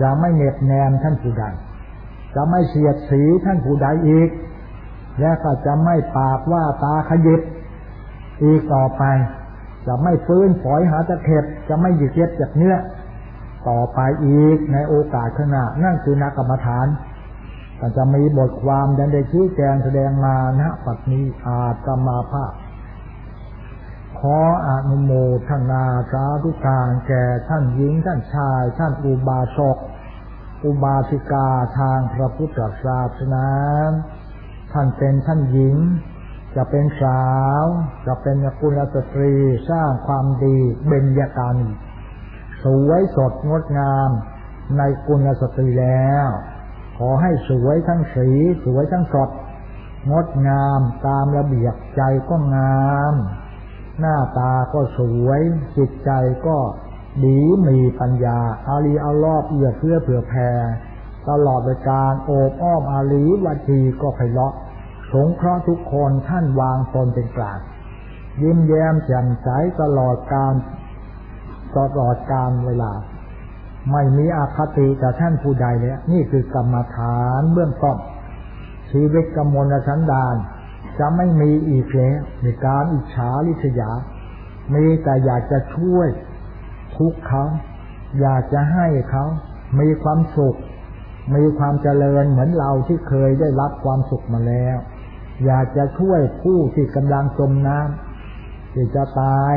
จะไม่เหน็บแนมท่านผู้ใดจะไม่เสียดสีท่านผู้ใดอีก และก็จะไม่ปากว่าตาขยิบอีกต่อไป จะไม่ฟื้นฝอยหาตะเข็บจะไม่หยิกเล็บจากเนื้อ ต่อไปอีกในโอกาสข้างหน้านั่นคือนักกรรมฐานก็จะมีบทความดันได้ชี้แจงแสดงมานะปัจนี้อาตมาภาพ ขออนุโมทนาสาธุการแก่ท่านหญิงท่านชาย ท่านอุบาสกอุบาสิกาทางพระพุทธศาสนา ท่านเป็นท่านหญิง จะเป็นสาว จะเป็นกุลสตรีสร้างความดีเบญญาการสวยสดงดงามในกุลสตรีแล้ว ขอให้สวยทั้งสี สวยทั้งสด งดงามตามระเบียบใจก็งาม หน้าตาก็สวย จิตใจก็ดีมีปัญญา อาลีเอารอบเอื้อเพื่อเผื่อแผ่ตลอดในการโอบอ้อมอาลีวัตีก็ไพเราะ สงเคราะห์ทุกคนท่านวางตนเป็นกลางยิ้มแย้มแจ่มใสตลอดการตลอดการเวลา ไม่มีอคติแต่ท่านผู้ใดเนี่ยนี่คือกรรมฐานเบื้องต้นชีวิตกมลชันดานจะไม่มีอีกแล้วในการอิจฉาริษยา มีแต่อยากจะช่วยทุกเขาอยากจะให้เขา มีความสุข มีความเจริญเหมือนเราที่เคยได้รับความสุขมาแล้ว อยากจะช่วยผู้ที่กำลังจมน้ำที่จะตาย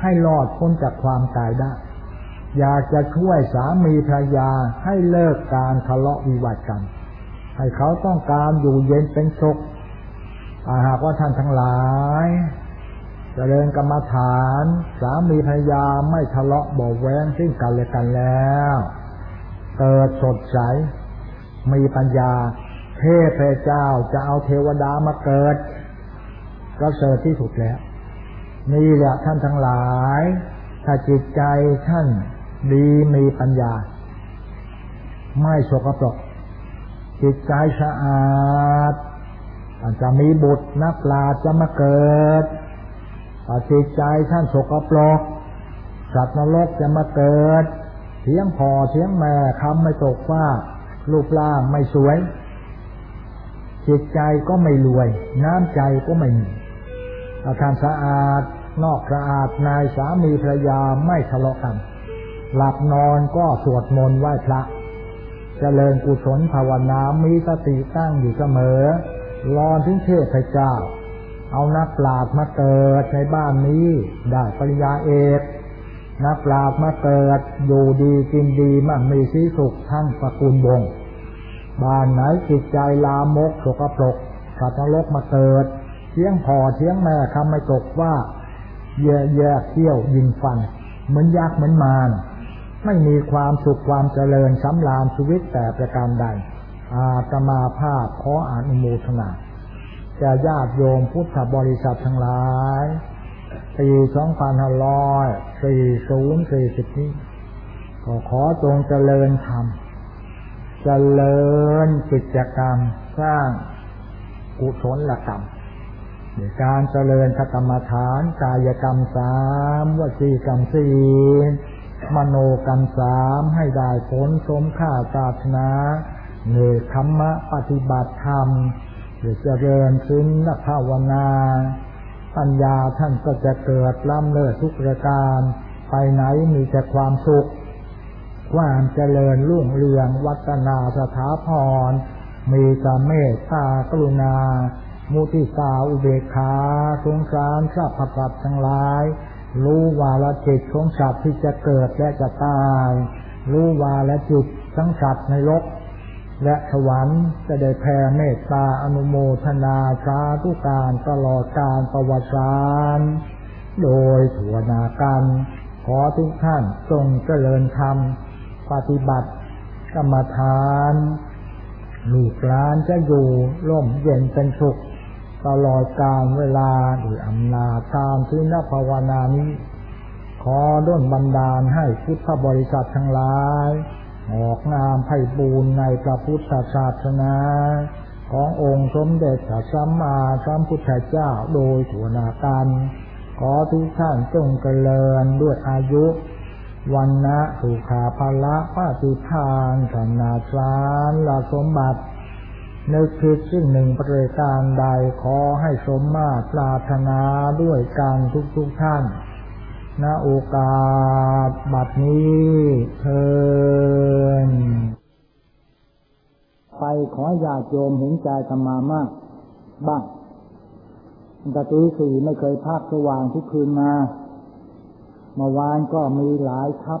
ให้รอดพ้นจากความตายได้ อยากจะช่วยสามีภรรยาให้เลิกการทะเลาะวิวาทกัน ให้เขาต้องการอยู่เย็นเป็นสุขาหากว่าท่านทั้งหลายจเจริญกรรมฐาน สามีภรรยาไม่ทะเลาะบอกแว้งซึ่งกันและกันแล้ว เกิดสดใส มีปัญญา เทพเจ้าจะเอาเทวดามาเกิดก็เสริฐที่สุดแล้ว นี่แหละท่านทั้งหลาย ถ้าจิตใจท่านดีมีปัญญา ไม่สกปรกจิตใจสะอาดอาจจะมีบุตรนักปราชญ์จะมาเกิดถ้าจิตใจท่านสกปรกสัตว์นรกจะมาเกิดเทียงพอเทียงแม่คำไม่ตกว่ารูปร่างไม่สวย จิตใจก็ไม่รวย น้ำใจก็ไม่มีอาการสะอาด นอกสะอาดนายสามีภรรยาไม่ทะเลาะกัน หลับนอนก็สวดมนต์ไหว้พระจเจริญกุศลภาวนามีสติตั้งอยู่เสมอรอนถึงเทพเจ้า เอานักปราชญ์มาเกิดในบ้านนี้ ได้ปริญญาเอกนักปราชญ์มาเกิดอยู่ดีกินดีมั่งมีสีสุขทั้งสกุลวง บ้านไหนจิตใจลามกสกปรกสัตว์นรกมาเกิดเชียงพอเชียงแม่คำไม่ตกว่าแย่แย่เที่ยวยิงฟัน เหมือนยากเหมือนมารไม่มีความสุขความเจริญสำราญชีวิตแต่ประการใด อาตมาภาพขออนุโมทนาจะญาติโยมพุทธบริษัททั้งหลายปีสองพันห้าร้อยสี่ศูนย์สี่สิบนี้ก็ขอจงเจริญธรรม เจริญกิจกรรมสร้างกุศลกรรมในการเจริญธรรมฐาน กายกรรมสามวจีกรรมสี่มโนกรรมสามให้ได้ผลสมค่าศาสนาเนคขมะปฏิบัติธรรมเพื่อเจริญซึ้งนัภาวนา ปัญญาท่านก็จะเกิดล้ำเลิศทุกประการ ไปไหนมีแต่ความสุข ความเจริญรุ่งเรืองวัฒนาสถาพร มีสเมตตากรุณา มุทิตาอุเบกขาสงสารสัพพะทั้งหลาย รู้ว่าละจิตของสัตว์ที่จะเกิดและจะตาย รู้ว่าละจุดทั้งสัตว์ในโลกและสวรรค์จะได้แผ่เมตตาอนุโมทนาสาธุการตลอดการประวัติศาสตร์โดยถัวนากัน ขอทุกท่านจงเจริญธรรม ปฏิบัติกรรมฐานลูกหลานจะอยู่ร่มเย็นเป็นสุขตลอดกาลเวลาด้วยอำนาจตามที่นภาวนานี้ ขอด้นบันดาลให้พุทธบริษัททั้งหลาย ออกงามไพ่บูรในพระพุทธศาสนา ขององค์สมเด็จพระสัมมาสัมพุทธเจ้าโดยถัวนาการขอทุกท่านจงเจริญด้วยอายุ วันนะสุขาภละปาติทานธนาสารลาสมบัติ นึกคิดสิ่งหนึ่งประการใดขอให้สมมาตรปรารถนาด้วยการทุกทุกท่านณโอกาสบัดนี้เทินไปขอญาติโยมเห็นใจธรรมามาก บ้างตะตีสี่ไม่เคยพักสว่างทุกคืนมา เมื่อวานก็มีหลายทัพ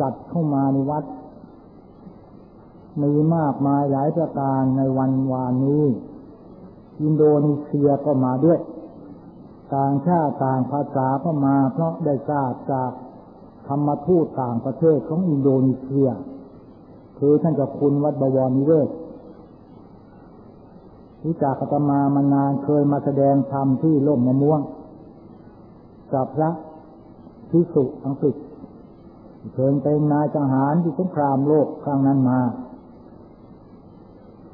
จัดเข้ามาในวัด มีมากมายหลายประการในวันวานนี้ อินโดนีเซียก็มาด้วย ต่างชาติต่างภาษาก็มาเพราะได้ทราบจากธรรมทูตต่างประเทศของอินโดนีเซีย คือท่านเจ้าคุณวัดบวรนิเวศรู้จักอาตมามานานเคยมาแสดงธรรมที่ล่มมะม่วง กับพระพิสุอังกฤษเคยเป็นนายทหารที่สงครามโลกครั้งนั้นมา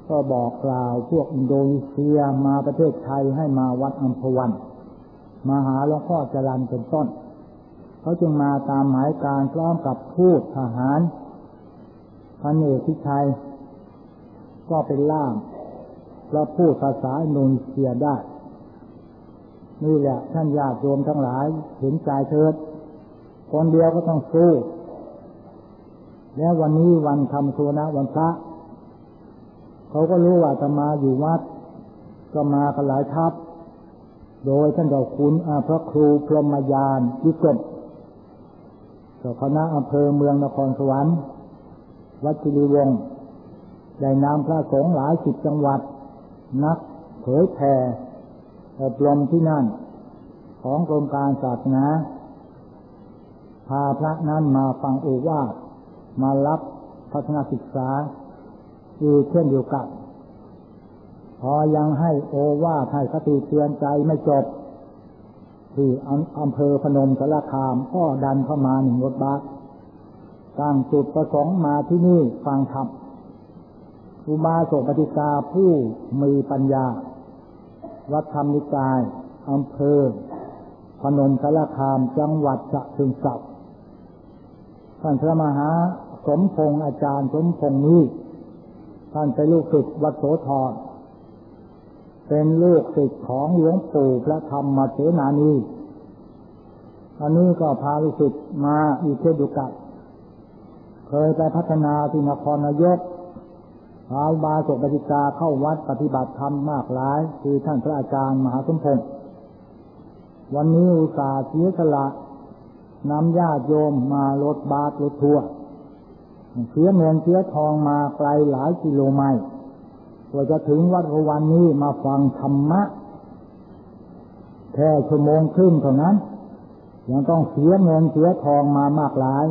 ก็บอกกล่าวพวกอินโดนีเซียมาประเทศไทยให้มาวัดอัมพวัน มาหาหลวงพ่อจรันเป็นต้น เขาจึงมาตามหมายการพร้อมกับทูตทหารพันเอกพิชัย ก็เป็นล่ามเราพูดภาษาอินโดนีเซียได้ นี่แหละท่านญาติโยมทั้งหลายเห็นใจเถิด คนเดียวก็ต้องสู้แล้ววันนี้วันทำสุนะวันพระเขาก็รู้ว่าจะมาอยู่วัด ก็มากันหลายทัพ โดยท่านเจ้าคุณพระครูพรหมยานวิกรมเจ้าคณะอำเภอเมืองนครสวรรค์ วัดจิริวงศ์ได้นำพระสงฆ์หลายสิบจังหวัด นักเผยแผ่ อบรมที่นั่น ของกรมการศาสนาพาพระนั้นมาฟังโอวาทมารับพัฒนาศึกษาอีกเช่นเดียวกันพอยังให้โอวาทให้คติเตือนใจไม่จบ ที่อำเภอพนมสารคามก็ดันเข้ามาหนึ่งรถบัสตั้งจุดประสงค์มาที่นี่ฟังธรรมอุบาสกปฏิกาผู้มีปัญญา วัดธรรมนิกายอำเภอพนนทรคามจังหวัดฉะเชิงเทราท่านพระมหาสมพงษ์อาจารย์สมพงษ์นี้ท่านเป็นลูกศิษย์วัดโสธรเป็นลูกศิษย์ของหลวงปู่พระธรรมเสนานีอันนี้ก็พาลูกศิษย์มาอีกเช่นเดียวกันเคยไปพัฒนาที่นครนายก ชาวบาสกปฏิกาเข้าวัดปฏิบัติธรรมมากหลาย คือท่านพระอาจารย์มหาสมพงศ์วันนี้อุตสาห์เสียสละนำญาติโยมมาลดบาตรลดทัวเสียเงินเสียทองมาไกลหลายกิโลไมล์กว่าจะถึงวัดวันนี้มาฟังธรรมะ แค่ชั่วโมงครึ่งเท่านั้น ยังต้องเสียเงินเสียทองมามากหลาย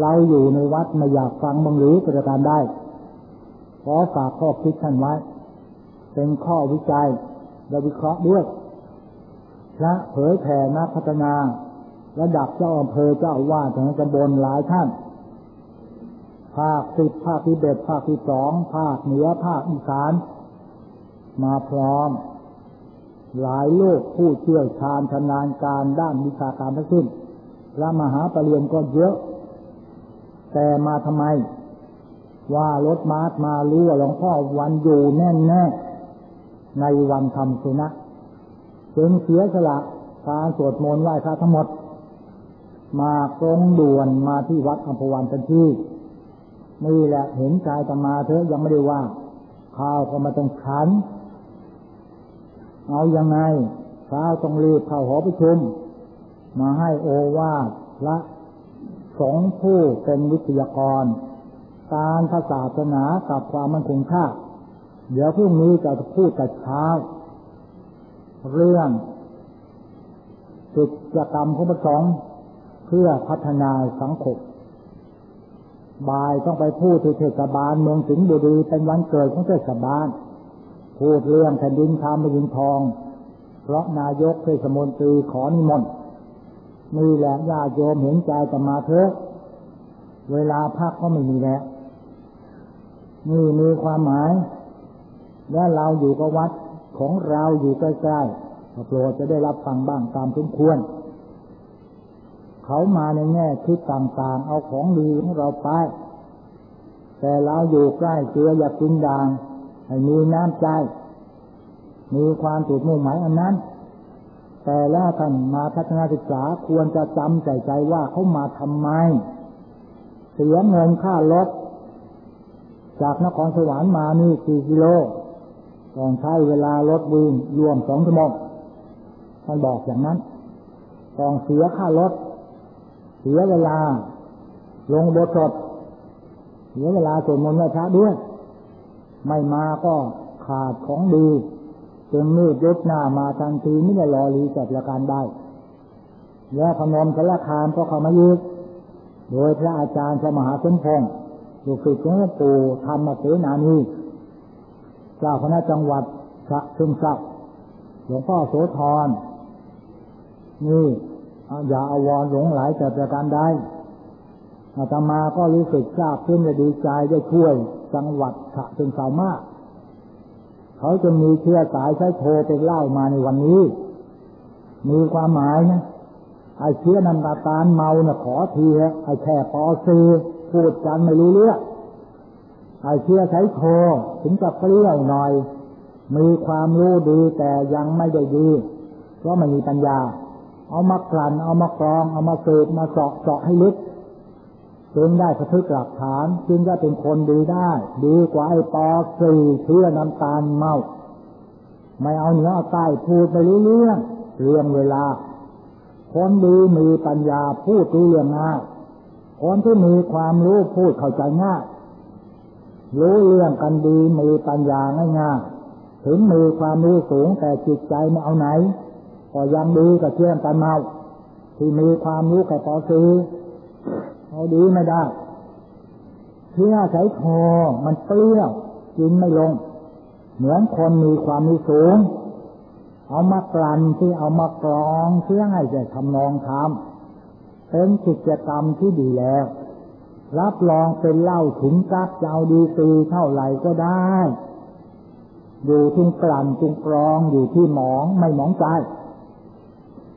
เราอยู่ในวัดไม่อยากฟังบังหรือประการได้ ขอฝากข้อคิดท่านไว้ เป็นข้อวิจัยและวิเคราะห์ด้วย พระเผยแผ่นักพัฒนา ระดับเจ้าอำเภอเจ้าว่าถึงตำบลหลายท่าน ภาคสิบภาคที่เบ็ดภาคที่สองภาคเหนือภาคอีสาน มาพร้อม หลายโลกผู้เชี่ยวชาญชำนาญการด้านวิชาการทั้งสิ้นและมหาปรริญญาก็เยอะ แต่มาทำไม ว่ารถมาร์มารู้ว่าหลวงพ่อวันอยู่แน่แน่ในวันทำสุนัขจึงเสียสละการสวดมนต์ไหว้พระทั้งหมด มาตรงด่วนมาที่วัดอัมพวันเป็นที่นี่แหละเห็นใจตมาเถอะยังไม่ได้ว่า ข้าวก็มาต้องขัน เอาอยัางไงข้าวต้องรีบเข้าหอประชุม มาให้โอวาทพระสองผู้เป็นวิทยากร การศาสนากับความมั่นคงชาติเดี๋ยวพรุ่งนี้จะพูดแต่เช้า เรื่องกิจกรรมของพระสงฆ์เพื่อพัฒนาสังคมบ่ายต้องไปพูดที่เทศบาลเมืองสิงห์บุรีเป็นวันเกิดของเทศบาลพูดเรื่องแผ่นดินทามไปยิงทอง เพราะนายกเทศมนตรีขอนิมนต์นี่แหละญาโยมเห็นใจจะมาเถอะ เวลาพักก็ไม่มีแล้ว นี่มีความหมาย และเราอยู่กับวัดของเราอยู่ใกล้ๆโปรดจะได้รับฟังบ้างตามสมควร เขามาในแง่คิดต่างๆ เอาของดีของเราไป แต่เราอยู่ใกล้เกืออย่ากินด่างให้มีน้ำใจ มีความจุดมุ่งหมายอันนั้น แต่แล้วท่านมาพัฒนาศึกษาควรจะจำใจใจว่าเขามาทำไม เสียเงินค่ารถ จากนครสวรรค์มานี่สี่กิโลต้องใช้เวลารถวิ่งรวมสองชั่วโมงท่านบอกอย่างนั้นต้องเสียค่ารถ เสียเวลา ลงบทสดเสียเวลาสวดมนต์ไหว้พระด้วย ไม่มาก็ขาดของดีจึงมืดยศหน้ามาทันทีไม่ได้รอรีจัดประการได้ แล้วพนมสารคามก็เข้ามายึดโดยพระอาจารย์สมหาสมพงศ์ ลูกศิษย์ของหลวงปู่ธรรมเสนานีเจ้าคณะจังหวัดฉะเชิงเทราหลวงพ่อโสธรนี่อย่าอาวรหลงไหลแต่ประการใดอาตมาก็รู้สึกทราบขึ้นและดีใจได้ช่วยจังหวัดฉะเชิงเทรามาก เขาจะมีเชื้อสายใช้โทรไปเล่ามาในวันนี้ มีความหมายนะไอ้เชื้อน้ำตาตาลเมานะ่ะขอทีไอ้แค่ปอซี พูดกันไม่รู้เรื่องไอ้เชื้อใช้โทถึงจะเปรี้ยวหน่อย มีความรู้ดีแต่ยังไม่ได้ดีเพราะไม่มีปัญญา เอามากลั่นเอามากรอง เอามาสืบมาเจาะเจาะให้ลึกจึงได้สะทึกหลักฐานจึงจะเป็นคนดีได้ ดีกว่าไอ้ปอสี่เชื้อน้ำตาลเมา ไม่เอาเหนือเอาใต้พูดไปรู้เรื่องเรื่องเวลา คนดีมีปัญญาพูดรู้เรื่องง่าย คนที่มีความรู้พูดเข้าใจง่ายรู้เรื่องกันดีมีปัญญาง่ายๆถึงมีความรู้สูงแต่จิตใจไม่เอาไหน ก็ยังดีกับเชื่อมกันเมา ที่มีความรู้แค่ปอซีเอาดีไม่ได้เชื่อใช้คอมันเปรี้ยวกินไม่ลง เหมือนคนมีความมีสูง เอามากลั่นที่เอามากรองเชื่อให้แต่ทำนองทำ เป็นกิจกรรมที่ดีแล้ว รับรองเป็นเหล้าถุงกักจะเอาดีตีเท่าไหร่ก็ได้อยู่ที่กลั่นจุงกรองอยู่ที่หมองไม่หมองใจ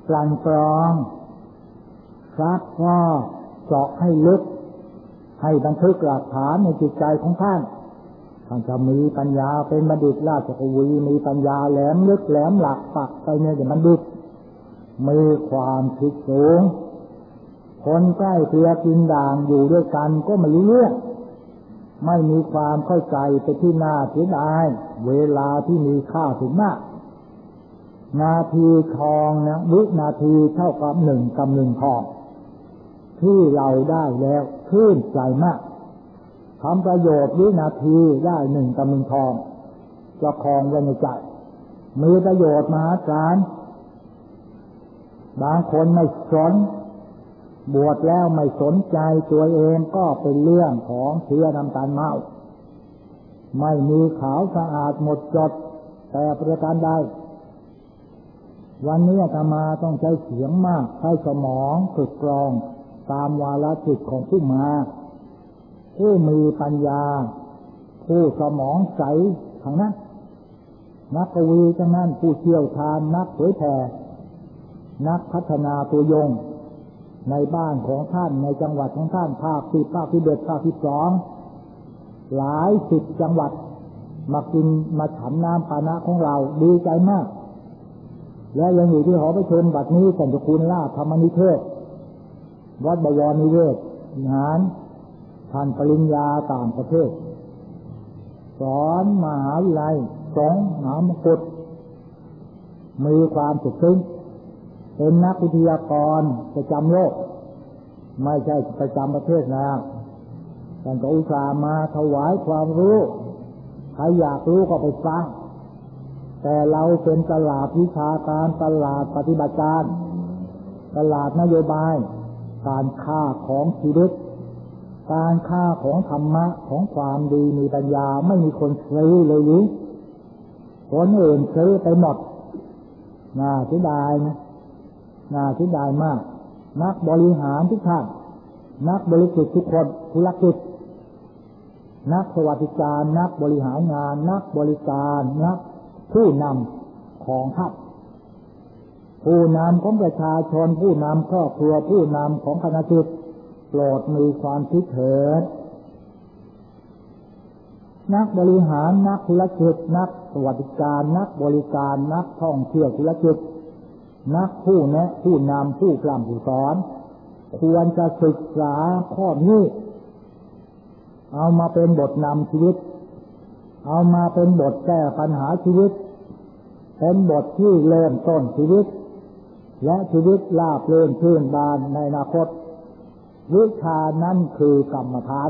กลั่นกรองซักก็เจาะให้ลึก ให้บันทึกหลักฐานในจิตใจของท่านท่านจะมีปัญญาเป็นบัณฑิตราชกวีมีปัญญาแหลมลึกแหลมหลักปักไปเนี่ยอย่างบัณฑิตมีความคิดสูง คนใกล้เคียกินด่างอยู่ด้วยกันก็ไม่รู้เรื่อง ไม่มีความเข้าใจไปที่หน่าเสียดายเวลาที่มีค่าถึงมาก นาทีทองนะวินาทีเท่ากับหนึ่งกำหนึ่งทอง ที่เราได้แล้วขึ้นใจมากทำประโยชน์วินาทีได้หนึ่งกำลังทองจะคองไว้ในใจมีประโยชน์มหาศาลบางคนไม่สน บวชแล้วไม่สนใจตัวเองก็เป็นเรื่องของเชื้อน้ำตาลเมา ไม่มีขาวสะอาดหมดจด แต่ประการใดวันนี้ธรรมาต้องใช้เสียงมากใช้สมองฝึกกรอง ตามวาลจิตของผู้มา ผู้มีปัญญา ผู้สมองใสทางนั้นนักกวีทั้งนั้นผู้เชี่ยวชาญนักเผยแผ่นักพัฒนาตัวยง ในบ้านของท่านในจังหวัดของท่านภาคที่ภาคที่เด็ดภาคที่สองหลายสิบจังหวัดมากินมาฉันน้ำปานะของเราดีใจมาก และยังอยู่ที่หอประชุมบัดนี้สันตคุณล่าธรรมนิเทศ วัดบวรนิเวศงานท่านปริญญาต่างประเทศ สอนมหาวิทยาลัยสองหามกุฎมีความสุขซึ้ง เป็นนักวิทยากรประจำโลก ไม่ใช่ประจำประเทศนะท่านก็อุตส่าห์มาถวายความรู้ใครอยากรู้ก็ไปฟัง แต่เราเป็นตลาดวิชาการตลาดปฏิบัติการ ตลาดนโยบาย การฆ่าของชีวิต การฆ่าของธรรมะของความดีมีปัญญาไม่มีคนซื้อเลยหรือคนอื่นซื้อไปหมดน่าเสียดายนะ น่าเสียดายมาก นักบริหารทุกท่านนักบริสุทธิ์ทุกคนธุรกิจ นักสวัสดิการ นักบริหารงาน นักบริการนักผู้นำของท่านผู้นำของประชาชน ผู้นำครอบครัวผู้นำของคณะจิตโปรดมีความคิดเถิดนักบริหารนักธุรกิจนักสวัสดิการ นักบริการนักท่องเที่ยวธุรกิจ นักผู้แนะผู้นำผู้กล่ำผู้สอน ควรจะศึกษาข้อนี้ เอามาเป็นบทนำชีวิต เอามาเป็นบทแก้ปัญหาชีวิต เป็นบทที่เริ่มต้นชีวิต และชีวิตลาบเลื่อนชื่นบานในอนาคต วิชานั้นคือกรรมฐาน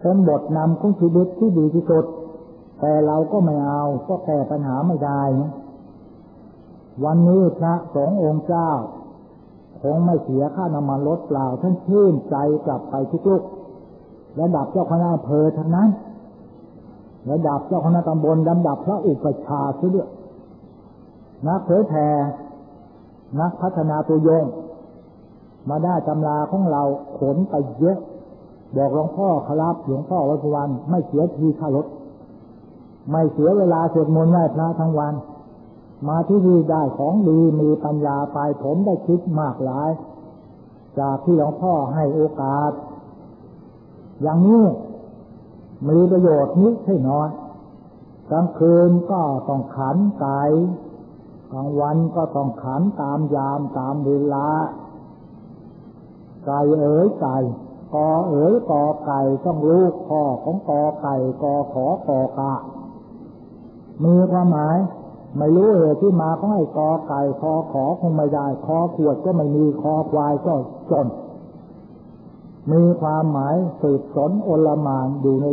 เป็นบทนำของชีวิตที่ดีที่สุด แต่เราก็ไม่เอาก็แก้ปัญหาไม่ได้นะ วันนี้พระสององค์เจ้า คงไม่เสียค่าน้ำมันรถเปล่าท่านชื่นใจกลับไปทุกลุกระดับเจ้าคณะอำเภอทั้งนั้นระดับเจ้าคณะตำบลลำดับพระอุปชาเสียด้วยนักเผยแผ่นักพัฒนาตัวโยง มาได้ตำราของเราขนไปเยอะ บอกหลวงพ่อครับหลวงพ่อวัดวัน ไม่เสียทีค่ารถ ไม่เสียเวลาสวดมนต์ไหว้พระทั้งวัน มาที่นี่ได้ของดีมีปัญญาไปผมได้คิดมากหลาย จากที่หลวงพ่อให้โอกาส อย่างนี้มีประโยชน์นิดให้น้อยกลางคืนก็ต้องขันไก่กลางวันก็ต้องขันตามยามตามเวลาไก่เอ๋ยไก่กอเอ๋ยกอไก่ต้องลูกพ่อของกอไก่กอขอกอกะมีความหมาย ไม่รู้เหตุที่มาของไอ้กอไก่คอขอคงไม่ได้คอขวดก็ไม่มีคอควายก็จน มีความหมายสืบสนโอลมานอยู่ใน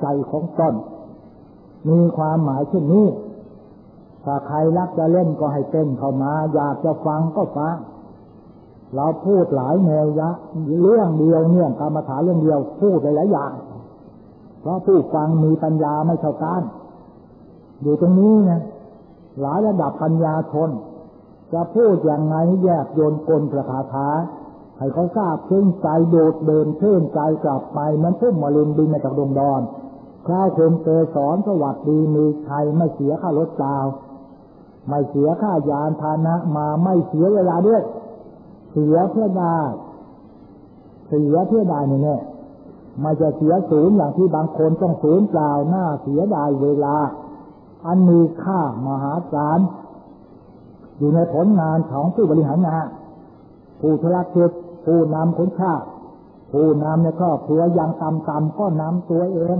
ใจของตนมีความหมายเช่นนี้ถ้าใครรักจะเล่นก็ให้เต้นเข้ามา อยากจะฟังก็ฟังเราพูดหลายแนวยะ เรื่องเดียวเนี่ยกรรมฐานเรื่องเดียวพูดหลายอย่าง เพราะผู้ฟังมีปัญญาไม่เท่ากันอยู่ตรงนี้นะ หลายระดับปัญญาชน จะพูดอย่างไงแยกโยนกลประคาถาให้เขาทราบซึ้งใจโดดเดินเชื่นใจกลับไปมันพุ่มมาลินบินมาจากดวงดอนคล้ายคมเตสอนสวัสดีมีชัยไม่เสียค่ารถเปล่าไม่เสียค่ายานพานะมาไม่เสียเวลาด้วย เสียเพื่อได้เสียเพื่อได้เนี่ยไม่จะเสียศูนย์อย่างที่บางคนต้องศูนย์เปล่าหน้าเสียดายเวลา อันมีค่ามหาศาลอยู่ในผลงานของผู้บริหารงานผู้ธุรกิจผู้นำคนชาติผู้นำในครอบครัวอย่างต่ำๆก็นำตัวเอง